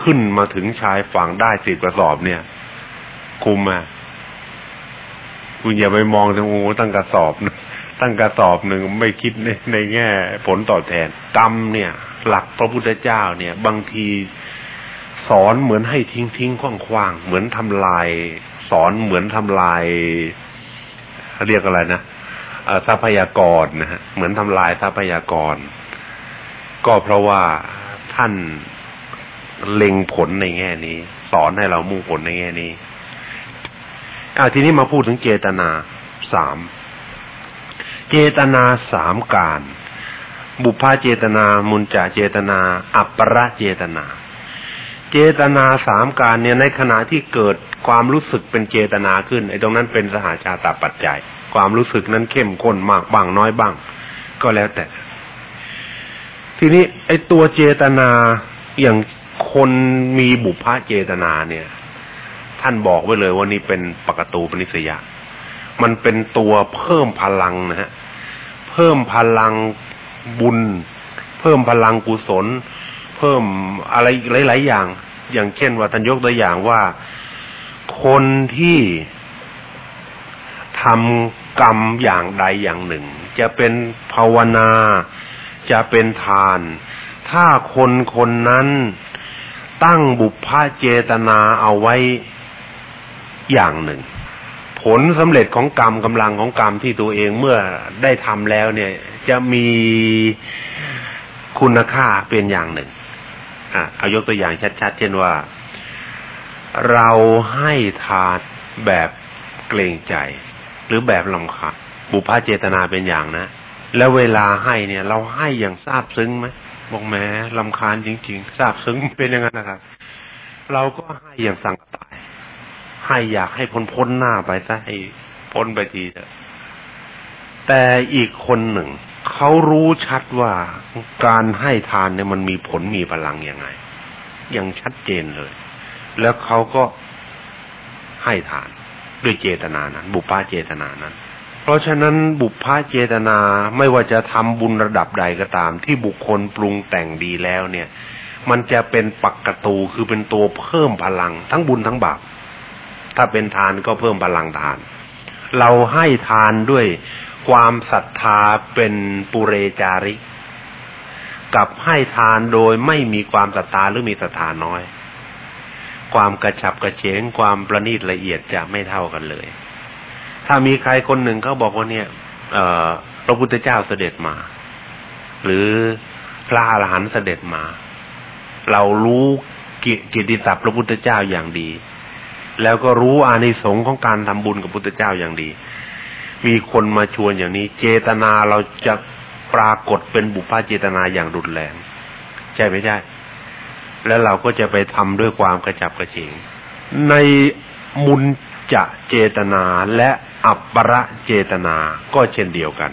ขึ้นมาถึงชายฝั่งได้สิบกระสอบเนี่ย คุมอะคุณอย่าไปมองถึงโอ้ตั้งกระสอบตั้งกระสอบหนึ่งไม่คิดในในแง่ ผลตอบแทน กรรมเนี่ย หลักพระพุทธเจ้าเนี่ย บางทีสอนเหมือนให้ทิ้งทิ้งคว่างคว่างเหมือนทำลายสสอนเหมือนทำลาย เรียกอะไรนะทรัพยากรนะฮะเหมือนทำลายทรัพยากร ก็เพราะว่าท่านเล็งผลในแง่นี้ สอนให้เรามุ่งผลในแง่นี้ อาทีนี้มาพูดถึงเจตนาสามเจตนาสามการ บุพาเจตนา มุนจาเจตนา อัปปะเจตนา เจตนาสามการเนี่ยในขณะที่เกิดความรู้สึกเป็นเจตนาขึ้นไอ้ตรงนั้นเป็นสหาชาตาปัจจัย ความรู้สึกนั้นเข้มข้นมากบ้างน้อยบ้าง ก็แล้วแต่ ทีนี้ไอ้ตัวเจตนาอย่างคนมีบุพาเจตนาเนี่ย ท่านบอกไว้เลยว่านี่เป็นปกตูปนิสยามันเป็นตัวเพิ่มพลังนะฮะ เพิ่มพลังบุญ เพิ่มพลังกุศล เพิ่มอะไรหลาย ๆ อย่าง อย่างเช่นว่าท่านยกตัวอย่างว่าคนที่ทำกรรมอย่างใดอย่างหนึ่ง จะเป็นภาวนา จะเป็นทาน ถ้าคนคนนั้นตั้งบุพเจตนาเอาไว้ อย่างหนึ่ง ผลสำเร็จของกรรมกำลังของกรรมที่ตัวเองเมื่อได้ทำแล้วเนี่ย จะมีคุณค่าเป็นอย่างหนึ่งอะเอายกตัวอย่างชัดๆเช่นว่า เราให้ทานแบบเกรงใจ หรือแบบลำคาญบุพเจตนาเป็นอย่างนะ แล้วเวลาให้เนี่ย เราให้อย่างซาบซึ้งไหมบอกแม้ลำคาญจริง ๆ ซาบซึ้งเป็นอย่างนั้นนะครับ เราก็ให้อย่างสังตาย ให้อยากให้พ้นพ้นหน้าไปซะให้พ้นไปทีเถอะแต่อีกคนหนึ่ง เขารู้ชัดว่าการให้ทานเนี่ยมันมีผลมีพลังยังไงยังชัดเจนเลย แล้วเขาก็ให้ทานด้วยเจตนานั้น บุพาเจตนานั้น เพราะฉะนั้นบุพาเจตนาไม่ว่าจะทำบุญระดับใดก็ตาม ที่บุคคลปรุงแต่งดีแล้วเนี่ย มันจะเป็นปักกตูคือเป็นตัวเพิ่มพลังทั้งบุญทั้งบาป ถ้าเป็นทานก็เพิ่มพลังทาน เราให้ทานด้วยความศรัทธาเป็นปุเรจาริกับให้ทานโดยไม่มีความศรัทธาหรือมีศรัทธาน้อย ความกระฉับกระเฉงความประณีตละเอียดจะไม่เท่ากันเลย ถ้ามีใครคนหนึ่งเขาบอกว่าเนี่ยพระพุทธเจ้าเสด็จมา หรือพระอรหันต์เสด็จมา เรารู้กิตติศัพท์พระพุทธเจ้าอย่างดี แล้วก็รู้อานิสงส์ของการทำบุญกับพุทธเจ้าอย่างดี มีคนมาชวนอย่างนี้ เจตนาเราจะปรากฏเป็นบุพเพเจตนาอย่างรุนแรง ใช่ไม่ใช่ แล้วเราก็จะไปทำด้วยความกระจับกระเฉง ในมุนจะเจตนาและอัปปะเจตนาก็เช่นเดียวกัน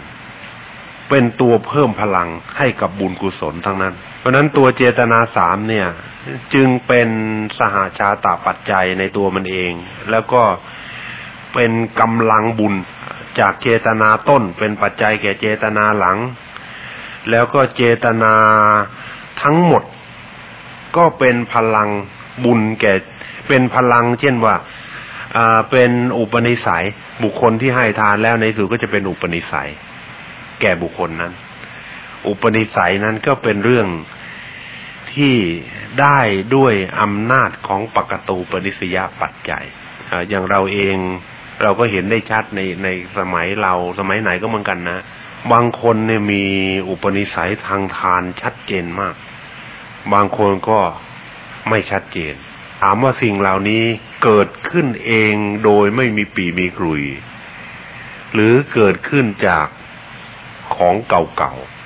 เป็นตัวเพิ่มพลังให้กับบุญกุศลทั้งนั้น เพราะนั้นตัวเจตนาสามเนี่ย จึงเป็นสหาชาตาปัจจัยในตัวมันเอง แล้วก็เป็นกำลังบุญจากเจตนาต้น เป็นปัจจัยแก่เจตนาหลัง แล้วก็เจตนาทั้งหมด ก็เป็นพลังบุญแก่ เป็นพลังเช่นว่าเป็นอุปนิสัยบุคคลที่ให้ทานแล้วในสุดก็จะเป็นอุปนิสัย แก่บุคคลนั้น อุปนิสัยนั้นก็เป็นเรื่องที่ได้ด้วยอำนาจของปกตูปนิสยปัจจัยอย่างเราเองเราก็เห็นได้ชัดในในสมัยเราสมัยไหนก็เหมือนกันนะ บางคนเนี่ยมีอุปนิสัยทางทานชัดเจนมาก บางคนก็ไม่ชัดเจน ถามว่าสิ่งเหล่านี้เกิดขึ้นเองโดยไม่มีปีมีกรุย หรือเกิดขึ้นจากของเก่าๆ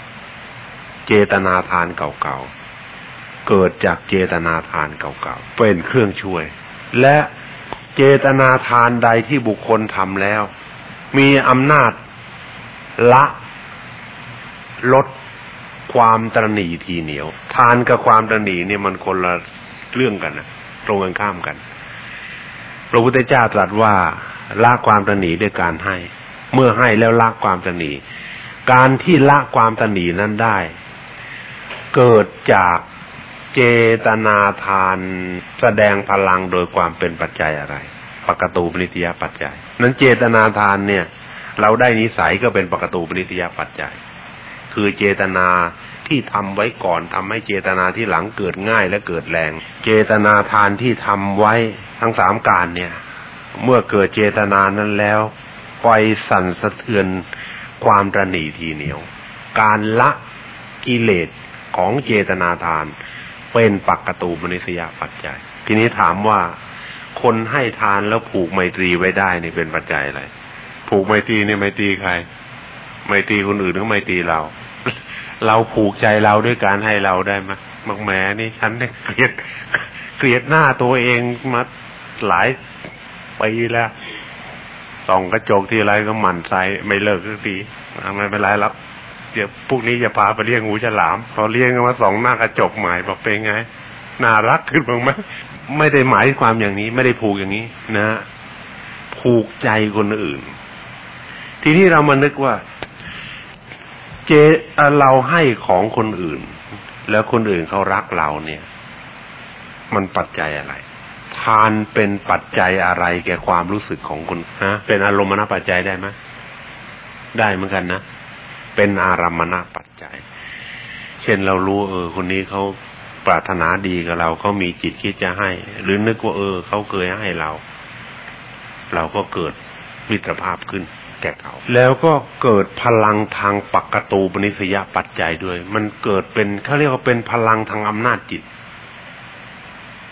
เจตนาทานเก่าๆ เกิดจากเจตนาทานเก่าๆ เป็นเครื่องช่วย และเจตนาทานใดที่บุคคลทำแล้ว มีอำนาจละลดความตรณีทีเหนียว ทานกับความตรณีเนี่ยมันคนละเรื่องกันนะตรงกันข้ามกัน พระพุทธเจ้าตรัสว่าละความตรณีด้วยการให้ เมื่อให้แล้วละความตรณีการที่ละความตรณีนั้นได้ เกิดจากเจตนาทานแสดงพลังโดยความเป็นปัจจัยอะไรปกตูปนิสยปัจจัย นั้นเจตนาทานเนี่ย เราได้นิสัยก็เป็นปกตูปนิสยปัจจัย คือเจตนาที่ทำไว้ก่อนทำให้เจตนาที่หลังเกิดง่ายและเกิดแรง เจตนาทานที่ทำไว้ทั้งสามการเนี่ย เมื่อเกิดเจตนานั้นแล้วไฟสั่นสะเทือนความระหนีทีเหนียว การละกิเลส ของเจตนาทาน เป็นปักกตูมนิสยาปัจจัย ทีนี้ถามว่าคนให้ทานแล้วผูกไมตรีไว้ได้นี่เป็นปัจจัยอะไร ผูกไมตรีเนี่ยไมตรีใคร ไมตรีคนอื่นหรือไมตรีเรา เราผูกใจเราด้วยการให้เราได้ไหมมักแหมนี่ฉันเนี่ยเกลียดเกลียดหน้าตัวเองมาหลายปีแล้วส่องกระจกที่ไรก็หมั่นใจไม่เลิกสักทีไม่เป็นไรแล้ว เดี๋ยวพวกนี้จะพาไปเลี้ยงหูฉลามพอเลี้ยงมาสองหน้ากระจกใหม่บอกเป็นไง น่ารักขึ้นบ้างไหมไม่ได้หมายความอย่างนี้ ไม่ได้ผูกอย่างนี้นะผูกใจคนอื่น ทีนี้เรามานึกว่า เจเราให้ของคนอื่น แล้วคนอื่นเขารักเราเนี่ย มันปัจจัยอะไรทานเป็นปัจจัยอะไรแก่ความรู้สึกของคนฮะเป็นอารมณ์มณปัจจัยได้ไหมได้เหมือนกันนะ เป็นอารมณปัจจัย เช่นเรารู้ เออ คนนี้เขาปรารถนาดีกับเราเขามีจิตคิดจะให้ หรือนึกว่าเออเขาเคยให้เรา เราก็เกิดมิตรภาพขึ้นแก่เขาแล้วก็เกิดพลังทางปักกตูปนิสยปัจจัยด้วย มันเกิดเป็นเขาเรียกว่าเป็นพลังทางอำนาจจิต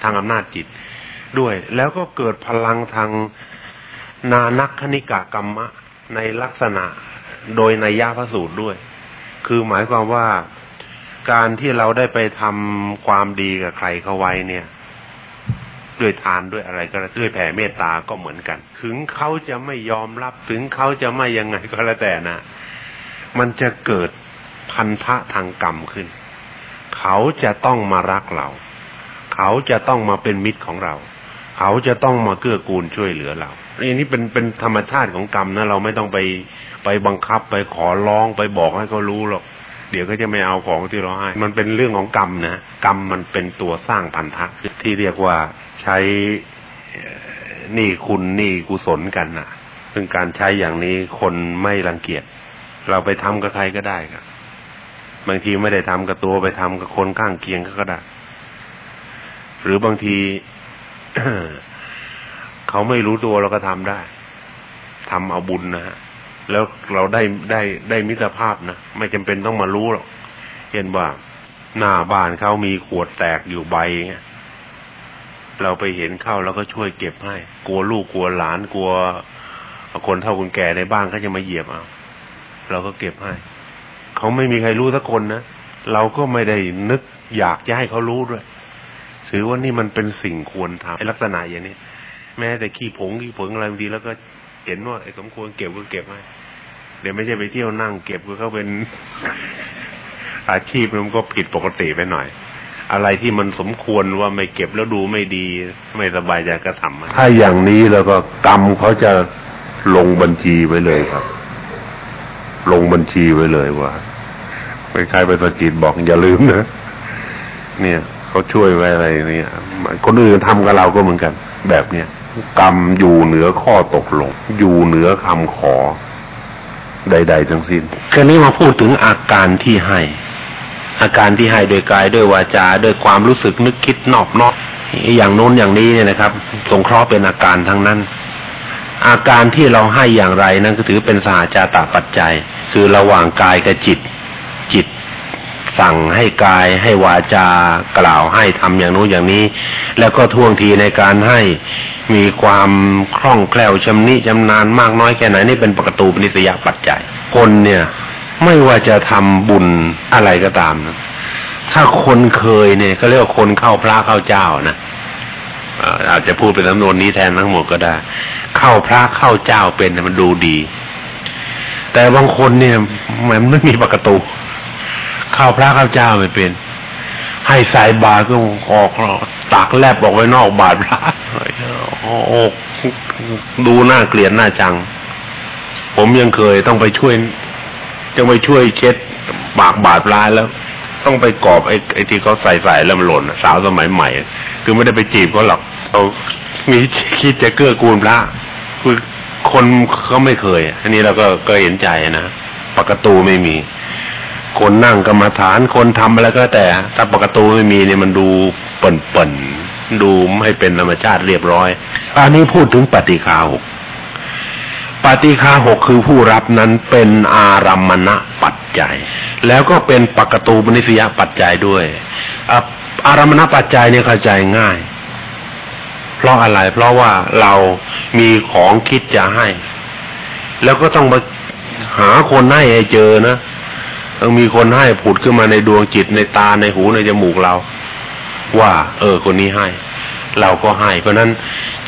ทางอำนาจจิตด้วย แล้วก็เกิดพลังทางนานักคณิกากรรมะ ในลักษณะโดยในยาพระสูตรด้วย คือหมายความว่าการที่เราได้ไปทำความดีกับใครเขาไว้เนี่ย ด้วยทานด้วยอะไรก็ด้วยแผ่เมตตาก็เหมือนกัน ถึงเขาจะไม่ยอมรับถึงเขาจะไม่ยังไงก็แล้วแต่นะ มันจะเกิดพันธะทางกรรมขึ้น เขาจะต้องมารักเรา เขาจะต้องมาเป็นมิตรของเรา เขาจะต้องมาเกื้อกูลช่วยเหลือเราอันนี้เป็นเป็นธรรมชาติของกรรมนะเราไม่ต้องไปไปบังคับไปขอร้องไปบอกให้เขารู้หรอกเดี๋ยวก็จะไม่เอาของที่เราให้ มันเป็นเรื่องของกรรมนะกรรมมันเป็นตัวสร้างพันธะที่เรียกว่าใช้นี่คุณนี่กุศลกันนะซึ่งการใช้อย่างนี้คนไม่รังเกียจ เราไปทำกับใครก็ได้ครับบางทีไม่ได้ทำกับตัวไปทำกับคนข้างเคียงก็ได้ หรือบางที เขาไม่รู้ตัวเราก็ทำได้ทำเอาบุญนะฮะแล้วเราได้ได้ได้มิตรภาพนะไม่จำเป็นต้องมารู้หรอกเห็นว่าหน้าบ้านเขามีขวดแตกอยู่ใบเราไปเห็นเข้าแล้วก็ช่วยเก็บให้ กลัวลูกกลัวหลานกลัวคนเฒ่าคนแก่ในบ้านเขาจะมาเหยียบเอาเราก็เก็บให้ เขาไม่มีใครรู้สักคนนะเราก็ไม่ได้นึกอยากจะให้เขารู้ด้วย ถือว่านี่มันเป็นสิ่งควรทำลักษณะอย่างนี้ แม้แต่ขี้ผงขี้ผงอะไรบางทีแล้วก็เห็นว่าไอ้สมควรเก็บก็เก็บไว้เดี๋ยวไม่ใช่ไปเที่ยวนั่งเก็บก็เขาเป็นอาชีพมันก็ผิดปกติไปหน่อย อะไรที่มันสมควรว่าไม่เก็บแล้วดูไม่ดี ไม่สบายใจก็ทำถ้าอย่างนี้แล้วก็กรรมเขาจะลงบัญชีไว้เลยครับ ลงบัญชีไว้เลยว่าไปใครไปสกิดบอกอย่าลืมนะเนี่ย เขาช่วยไว้อะไรเนี่ยคนอื่นทำกับเราก็เหมือนกัน แบบเนี้ยกรรมอยู่เหนือข้อตกลง อยู่เหนือคำขอใด ๆ ทั้งสิ้นคราวนี้มาพูดถึงอาการที่ให้ อาการที่ให้โดยกายด้วยวาจาด้วยความรู้สึกนึกคิดนอบนอบอย่างโน้นอย่างนี้เนี่ยนะครับ สงเคราะห์เป็นอาการทั้งนั้น อาการที่เราให้อย่างไรนั่นก็ถือเป็นสหาจาตาปัจจัย คือระหว่างกายกับจิต สั่งให้กายให้วาจากล่าวให้ทำอย่างนู้นอย่างนี้ แล้วก็ท่วงทีในการให้มีความคล่องแคล่วชำนิชำนาญมากน้อยแค่ไหนนี่เป็นประตูปณิสยาปัจจัย คนเนี่ยไม่ว่าจะทำบุญอะไรก็ตามนะถ้าคนเคยเนี่ยเขาเรียกว่าคนเข้าพระเข้าเจ้านะอาจจะพูดเป็นจำนวนนี้แทนทั้งหมดก็ได้ เข้าพระเข้าเจ้าเป็นมันดูดี แต่บางคนเนี่ยมันไม่มีประตู ข้าพระข้าเจ้าไม่เป็น ให้ใส่บาตรก็ออกตักแลบออกไว้นอกบาตรพระโอ้ดูน่าเกลียดน่าจัง ผมยังเคยต้องไปช่วยจะไปช่วยเช็ดปากบาดพระแล้ว ต้องไปกอบไอ้ไอ้ที่เขาใส่ใส่แล้วมันหล่นสาวสมัยใหม่ คือไม่ได้ไปจีบเขาหรอกเขามีคิดจะเกื้อกูลพระคือคนเขาไม่เคย อันนี้เราก็ก็เห็นใจนะปากตูไม่มี คนนั่งกรรมฐานคนทำอะไรก็แต่ ถ้าปกตูไม่มีเนี่ยมันดูเปิ่นๆดูไม่เป็นธรรมชาติเรียบร้อย อันนี้พูดถึงปฏิคาหกปฏิคาหกคือผู้รับนั้นเป็นอารัมมณะปัจจัย แล้วก็เป็นปกตูปนิสยปัจจัยด้วยอารัมมณปัจจัยเนี่ยเข้าใจง่าย เพราะอะไร เพราะว่าเรามีของคิดจะให้ แล้วก็ต้องมาหาคนให้ให้เจอนะ ต้องมีคนให้ผุดขึ้นมาในดวงจิตในตาในหูในจมูกเรา ว่า เออ คนนี้ให้ เราก็ให้ เพราะนั้น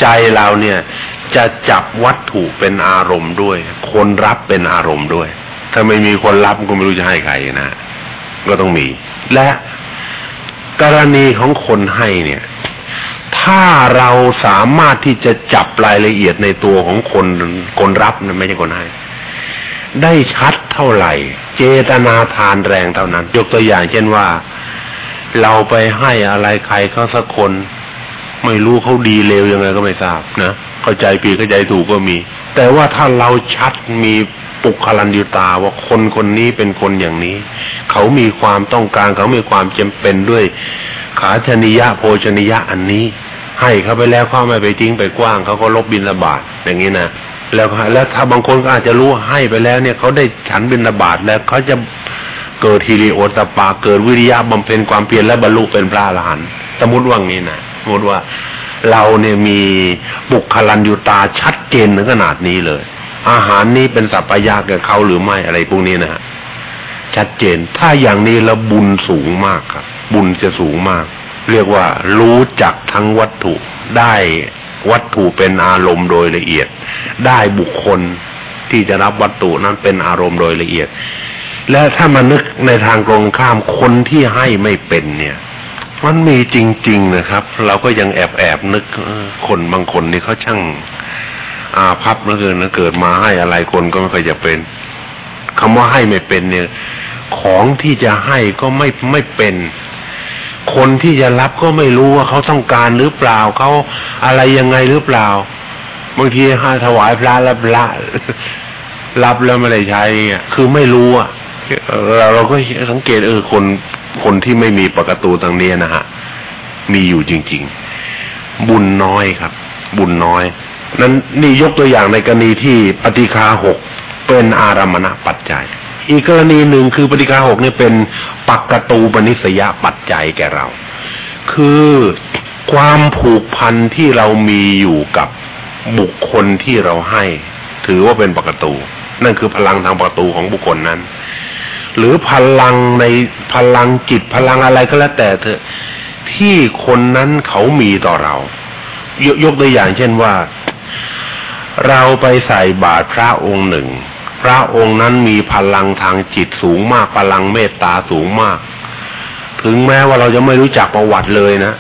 ใจเราเนี่ยจะจับวัตถุเป็นอารมณ์ด้วย คนรับเป็นอารมณ์ด้วย ถ้าไม่มีคนรับก็ไม่รู้จะให้ใครนะก็ต้องมี และกรณีของคนให้เนี่ย ถ้าเราสามารถที่จะจับรายละเอียดในตัวของคนคนรับนะไม่ใช่คนให้ ได้ชัดเท่าไหร่ เจตนาทานแรงเท่านั้น ยกตัวอย่างเช่นว่า เราไปให้อะไรใครเขาสักคน ไม่รู้เขาดีเลวยังไงก็ไม่ทราบนะเข้าใจผิดเข้าใจถูกก็มี แต่ว่าถ้าเราชัดมีปุกคลันยูตาว่าคนคนนี้เป็นคนอย่างนี้ เขามีความต้องการเขามีความจำเป็นด้วย ขาชนิยะโภชนิยะอันนี้ ให้เขาไปแล้วเขาไม่ไปทิ้งไปกว้างเขาก็ลบบินระบาดอย่างนี้นะ แล้วแล้วถ้าบางคนก็อาจจะรู้ให้ไปแล้ว เนี่ยเขาได้ฉันบินระบาดแล้วเขาจะเกิดฮิริโอตปาเกิดวิริยะบำเพ็ญความเพียรและบรรลุเป็นพระอรหันต์สมมติว่างี้นะสมมติว่าเราเนี่ยมีบุคลันยุตาชัดเจนถึงขนาดนี้เลย อาหารนี้เป็นสัพพยากับเขาหรือไม่อะไรพวกนี้นะฮะชัดเจน ถ้าอย่างนี้แล้วบุญสูงมากครับ บุญจะสูงมาก เรียกว่ารู้จักทั้งวัตถุได้ วัตถุเป็นอารมณ์โดยละเอียด ได้บุคคลที่จะรับวัตถุนั้นเป็นอารมณ์โดยละเอียด และถ้ามานึกในทางตรงข้ามคนที่ให้ไม่เป็นเนี่ยมันมีจริง ๆนะครับ เราก็ยังแอบแอบนึกคนบางคนนี่เขาช่าง อาภัพเหลือเกินนะเกิดมาให้อะไรคนก็ไม่ค่อยจะเป็นคำว่าให้ไม่เป็นเนี่ย ของที่จะให้ก็ไม่ไม่เป็น คนที่จะรับก็ไม่รู้ว่าเขาต้องการหรือเปล่าเขาอะไรยังไงหรือเปล่าบางทีให้ถวายพระรับละรับแล้วไม่ได้ใช้คือไม่รู้อะเราเราก็สังเกตเออคนคนที่ไม่มีปกตูทางนี้นะฮะมีอยู่จริง ๆ บุญน้อยครับ บุญน้อย นั้นนี่ยกตัวอย่างในกรณีที่ปฏิคาหกเป็นอารมณปัจจัย อีกกรณีหนึ่งคือปฏิคาหกเนี่ยเป็น ปักตูปนิสยปัจจัยแก่เรา คือความผูกพันที่เรามีอยู่กับบุคคลที่เราให้ ถือว่าเป็นปกตู นั่นคือพลังทางปกตูของบุคคลนั้น หรือพลังในพลังจิตพลังอะไรก็แล้วแต่เถอะที่คนนั้นเขามีต่อเรายยกตัวอย่างเช่นว่า เราไปใส่บาตรพระองค์หนึ่ง พระองค์นั้นมีพลังทางจิตสูงมากพลังเมตตาสูงมาก ถึงแม้ว่าเราจะไม่รู้จักประวัติเลยนะ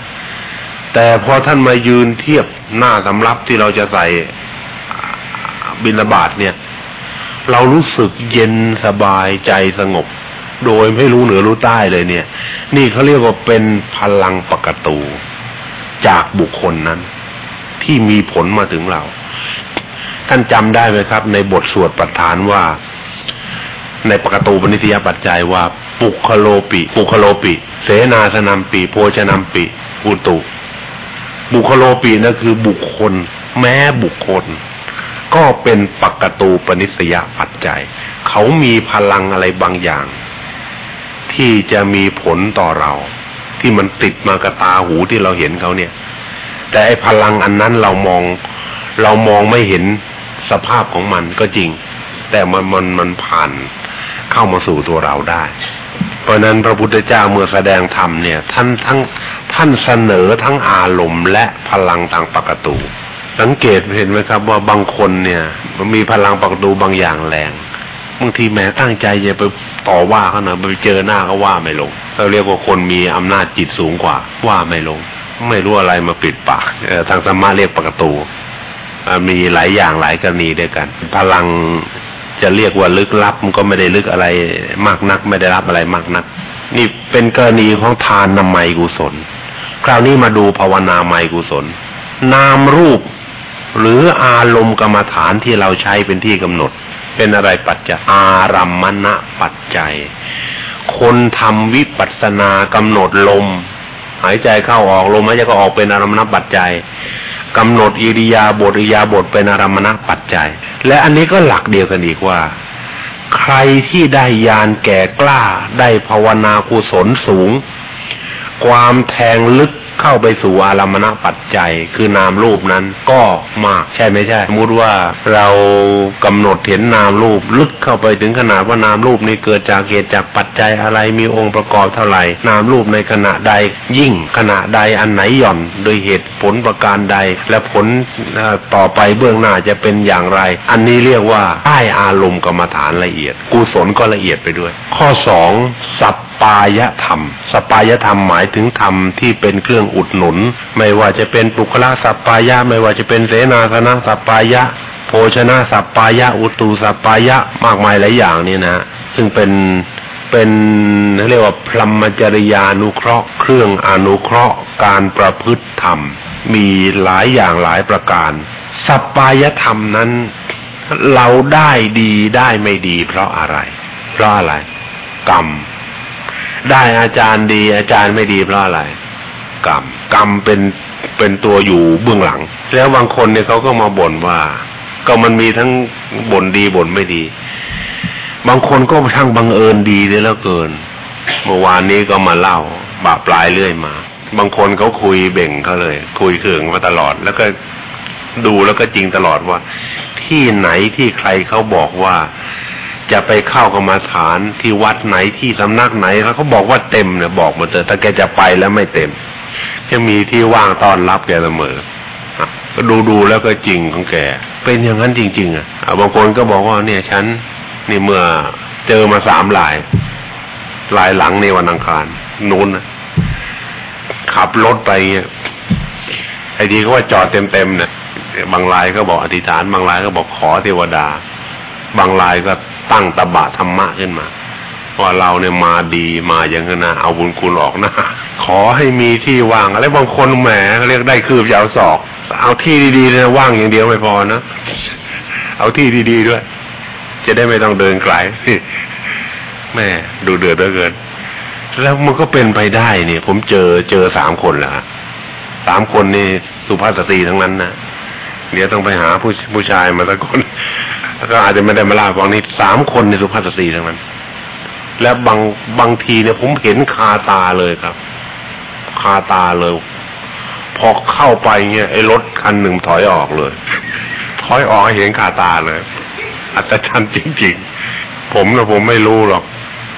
แต่พอท่านมายืนเทียบหน้าสำรับที่เราจะใส่บิณฑบาตเนี่ย เรารู้สึกเย็นสบายใจสงบ โดยไม่รู้เหนือรู้ใต้เลยเนี่ย นี่เขาเรียกว่าเป็นพลังปกตู จากบุคคลนั้น ที่มีผลมาถึงเรา ท่านจำได้ไหมครับ ในบทสวดปัฏฐานว่า ในปกตูปนิสยปัจจัยว่า ปุคโลปิ ปุคโลปิ เสนาสนัมปีโพชนัมปีอุตุบุคโลปีนั่นคือบุคคล แม้บุคคล ก็เป็นปกตูปนิสยปัจจัย เขามีพลังอะไรบางอย่าง ที่จะมีผลต่อเรา ที่มันติดมากระตาหูที่เราเห็นเขาเนี่ย แต่ไอ้พลังอันนั้นเรามอง เรามองไม่เห็น สภาพของมันก็จริง แต่มันมันมันผ่านเข้ามาสู่ตัวเราได้ เพราะนั้นพระพุทธเจ้าเมื่อแสดงธรรมเนี่ย ท่านทั้งท่านเสนอทั้งอารมณ์และพลังทางปกตูสังเกตเห็นไหมครับว่าบางคนเนี่ย มันมีพลังปักดูบางอย่างแรงบางทีแม้ตั้งใจจะไปต่อว่าเขาหน่อยไปเจอหน้าเขาว่าไม่ลงเราเรียกว่าคนมีอำนาจจิตสูงกว่า ว่าไม่ลง ไม่รู้อะไรมาปิดปากทางสมาเรียกปกตู มีหลายอย่างหลายกรณีด้วยกัน พลังจะเรียกว่าลึกลับมันก็ไม่ได้ลึกอะไรมากนัก ไม่ได้รับอะไรมากนัก นี่เป็นกรณีของทานนามัยกุศล คราวนี้มาดูภาวนาไมกุศล นามรูป หรืออารมณ์กรรมฐานที่เราใช้เป็นที่กำหนด เป็นอะไรปัจจัยอารัมมณปัจจัย คนทำวิปัสสนากำหนดลม หายใจเข้าออกลมหายใจก็ออกเป็นอารมณปัจจัย กำหนดอิริยาบถอิริยาบถเป็นอารมณปัจจัย และอันนี้ก็หลักเดียวกันอีกว่า ใครที่ได้ยานแก่กล้าได้ภาวนากุศลสูง ความแทงลึก เข้าไปสู่อารมณปัจจัย คือนามรูปนั้นก็มากใช่ไม่ใช่ สมมติว่าเรากำหนดเห็นนามรูปลึกเข้าไปถึงขนาดว่านามรูปนี้เกิดจากเหตุจากปัจจัยอะไรมีองค์ประกอบเท่าไหร่ นามรูปในขณะใดยิ่งขณะใดอันไหนหย่อน โดยเหตุผลประการใด และผลต่อไปเบื้องหน้าจะเป็นอย่างไร อันนี้เรียกว่าใต้อารมณ์กรรมฐานละเอียด กุศลก็ละเอียดไปด้วย ข้อสองสัพปายธรรม สปายธรรมหมายถึงธรรมที่เป็นเครื่องอุดหนุน ไม่ว่าจะเป็นปุคละสัปปายะ ไม่ว่าจะเป็นเสนาสนะสัปปายะ โภชนะสัปปายะ อุตูสัปปายะ มากมายหลายอย่างนี่นะ ซึ่งเป็นเป็นเรียกว่าพรหมจริยานุเคราะห์ เครื่องอนุเคราะห์ การประพฤติธรรม มีหลายอย่างหลายประการ สัปปายธรรมนั้น เราได้ดีได้ไม่ดี เพราะอะไร เพราะอะไร กรรม ได้อาจารย์ดี อาจารย์ไม่ดีเพราะอะไร กรรมกรรมเป็นเป็นตัวอยู่เบื้องหลัง แล้วบางคนเนี่ยเขาก็มาบ่นว่า ก็มันมีทั้งบ่นดีบ่นไม่ดี บางคนก็ทั้งบังเอิญดีเลยแล้วเกิน เมื่อวานนี้ก็มาเล่าบาปลายเรื่อยมา บางคนเขาคุยเบ่งเขาเลย คุยเขื่องมาตลอด แล้วก็ดูแล้วก็จริงตลอดว่า ที่ไหนที่ใครเขาบอกว่า จะไปเข้ากรรมาฐานที่วัดไหนที่สำนักไหนแล้วเขาบอกว่าเต็มเนี่ยบอกมาเถอถ้าแกจะไปแล้วไม่เต็มจะมีที่ว่างต้อนรับแกเสมอก็ดูดูแล้วก็จริงของแก เป็นอย่างนั้นจริง ๆ อะบางคนก็บอกว่าเนี่ยฉันนี่เมื่อเจอมาสามหลายลายหลังในวันอังคารนู้นนะขับรถไปไอ้ดีก็ว่าจอดเต็มๆเนี่ยบางรายก็บอกอธิษฐาน บางรายก็บอกขอเทวดา บางรายก็ ตั้งตบะธรรมะขึ้นมาว่าเราเนี่ยมาดีมาอย่างนั้นนะเอาบุญคุณออกนะขอให้มีที่ว่างอะไรบางคนแหมเรียกได้คืบยาวศอก เอาที่ดีๆนี่ยว่างอย่างเดียวไม่พอนะเอาที่ดีๆด้วย จะได้ไม่ต้องเดินไกลแม่ดูเดือดเหลือเกิน แล้วมันก็เป็นไปได้เนี่ย ผมเจอเจอสามคนแล้วสามคนนี่สุภาพสตรีทั้งนั้นนะ เดี๋ยวต้องไปหาผู้ผู้ชายมาสักคนก็อาจจะไม่ได้มาลาฟังนี้สามคนในสุภาพสตรีทั้งนั้น และบางบางทีเนี่ยผมเห็นคาตาเลยครับ คาตาเลย พอเข้าไปเงี้ยไอ้รถคันหนึ่งถอยออกเลย ถอยออกเห็นคาตาเลย อัศจรรย์จริง ๆ ผมนะผมไม่รู้หรอก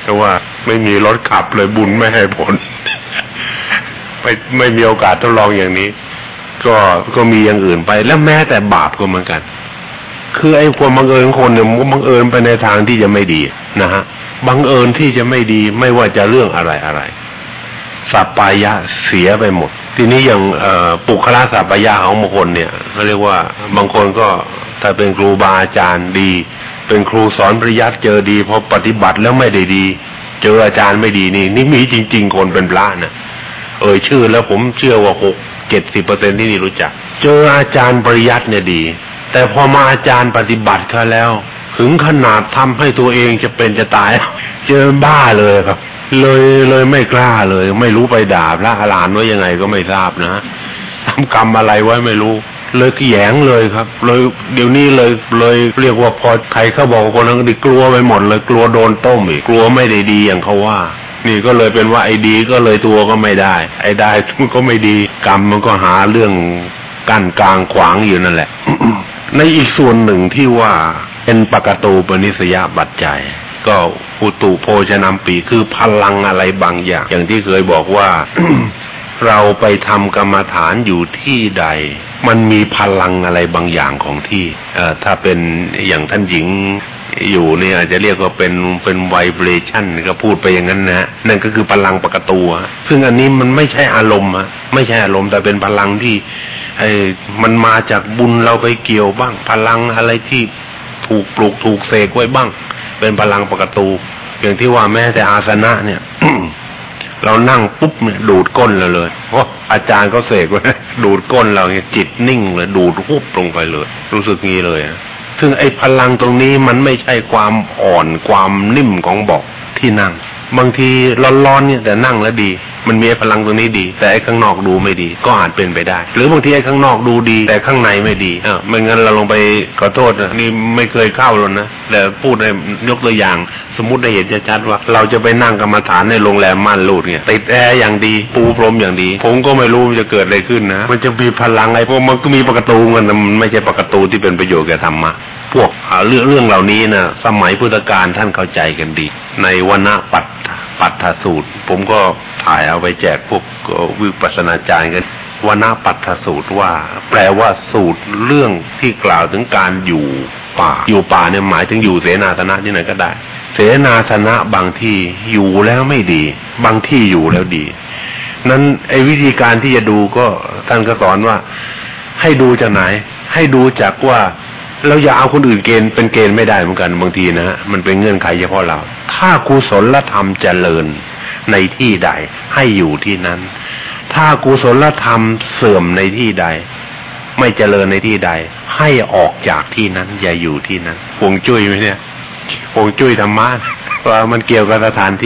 แต่ว่าไม่มีรถขับเลยบุญไม่ให้ผล ไม่ไม่มีโอกาสทดลองอย่างนี้ ก็ก็มีอย่างอื่นไป แล้วแม้แต่บาปก็เหมือนกัน คือไอ้ความบังเอิญคนเนี่ยมันบังเอิญไปในทางที่จะไม่ดีนะฮะบังเอิญที่จะไม่ดีไม่ว่าจะเรื่องอะไรอะไรสัปปายะเสียไปหมด ทีนี้อย่างปุคละสัปปายะของบางคนเนี่ยเขาเรียกว่าบางคนก็ถ้าเป็นครูบาอาจารย์ดี เป็นครูสอนปริยัติเจอดีพอปฏิบัติแล้วไม่ได้ดี เจออาจารย์ไม่ดีนี่นี่มีจริง ๆ คนเป็นพระนะ เอ่ยชื่อแล้วผมเชื่อว่าหกเจ็ดสิบเปอร์เซ็นที่นี่รู้จัก เจออาจารย์ปริยัติเนี่ยดี แต่พอมาอาจารย์ปฏิบัติเขาแล้ว ถึงขนาดทำให้ตัวเองจะเป็นจะตาย เจอบ้าเลยครับ เลยเลยไม่กล้าเลย ไม่รู้ไปด่าพระอรหันต์ว่ายังไงก็ไม่ทราบนะทำกรรมอะไรไว้ไม่รู้เลยแยงเลยครับ เลยเดี๋ยวนี้เลยเลยเรียกว่าพอใครเขาบอกคนนั้นก็กลัวไปหมดเลยกลัวโดนต้มอีกกลัวไม่ได้ดีอย่างเขาว่า นี่ก็เลยเป็นว่าไอ้ดีก็เลยตัวก็ไม่ได้ ไอ้ได้มันก็ไม่ดีกรรมมันก็หาเรื่องกั้นกลางขวางอยู่นั่นแหละ ในอีกส่วนหนึ่งที่ว่าเป็นปกตูปนิสยาบัตใจก็อุตุโพชนามปีคือพลังอะไรบางอย่าง อย่างที่เคยบอกว่าเราไปทำกรรมฐานอยู่ที่ใด มันมีพลังอะไรบางอย่างของที่ เอ่อถ้าเป็นอย่างท่านหญิง อยู่เนี่ยอาจจะเรียกว่าเป็นเป็นไวเบรชั่นก็พูดไปอย่างนั้นนะนั่นก็คือพลังปกตูซึ่งอันนี้มันไม่ใช่อารมณ์อะไม่ใช่อารมณ์แต่เป็นพลังที่ไอ้มันมาจากบุญเราไปเกี่ยวบ้าง พลังอะไรที่ถูกปลูกถูกเสกไว้บ้าง เป็นพลังปกตูอย่างที่ว่าแม้แต่อาสนะเนี่ยเรานั่งปุ๊บเนี่ยดูดก้นเราเลยเพราะอาจารย์ก็เสกไว้ดูดก้นเราเนี่ยจิตนิ่งเลยดูดปุ๊บลงไปเลย รู้สึกงี้เลย ซึ่งไอ้พลังตรงนี้มันไม่ใช่ความอ่อนความนิ่มของเบาะที่นั่ง บางทีร้อนๆเนี่ยแต่นั่งแล้วดี มันมีพลังตรงนี้ดี แต่ไอ้ข้างนอกดูไม่ดี ก็อาจเป็นไปได้ หรือบางทีไอ้ข้างนอกดูดี แต่ข้างในไม่ดีอ่าไม่งั้นเราลงไปขอโทษนะนี่ไม่เคยเข้าเลยนะแต่พูดในยกตัวอย่าง สมมติได้เห็นชัดว่า เราจะไปนั่งกรรมฐานในโรงแรมม่านรูดเนี่ยติดแอร์อย่างดีปูพรมอย่างดี ผมก็ไม่รู้จะเกิดอะไรขึ้นนะ มันจะมีพลังอะไอ้พวกมันก็มีประตูกันมันไม่ใช่ประตูที่เป็นประโยชน์แก่ธรรมะพวกเรื่องเรื่องเหล่านี้นะสมัยพุทธกาลท่านเข้าใจกันดี ในวนาปัตปัตถสูตร ผมก็ถ่ายเอาไปแจกพวกวิปัสสนาจารย์กันวนาปัตถสูตรว่า แปลว่าสูตรเรื่องที่กล่าวถึงการอยู่ป่า อยู่ป่าเนี่ยหมายถึงอยู่เสนาสนะที่ไหนก็ได้ เสนาสนะบางที่อยู่แล้วไม่ดี บางที่อยู่แล้วดี นั้นไอ้วิธีการที่จะดูก็ท่านก็สอนว่า ให้ดูจากไหน ให้ดูจากว่าเราอย่าเอาคนอื่นเกณฑ์เป็นเกณฑ์ไม่ได้เหมือนกันบางทีนะฮะมันเป็นเงื่อนไขเฉพาะเรา ถ้ากุศลธรรมเจริญในที่ใด ให้อยู่ที่นั้น ถ้ากุศลธรรมเสื่อมในที่ใด ไม่เจริญในที่ใด ให้ออกจากที่นั้น อย่าอยู่ที่นั้นห่วงจุ้ยไหมเนี่ย วงจุ้ยธรรมะว่ามันเกี่ยวกับสถานที่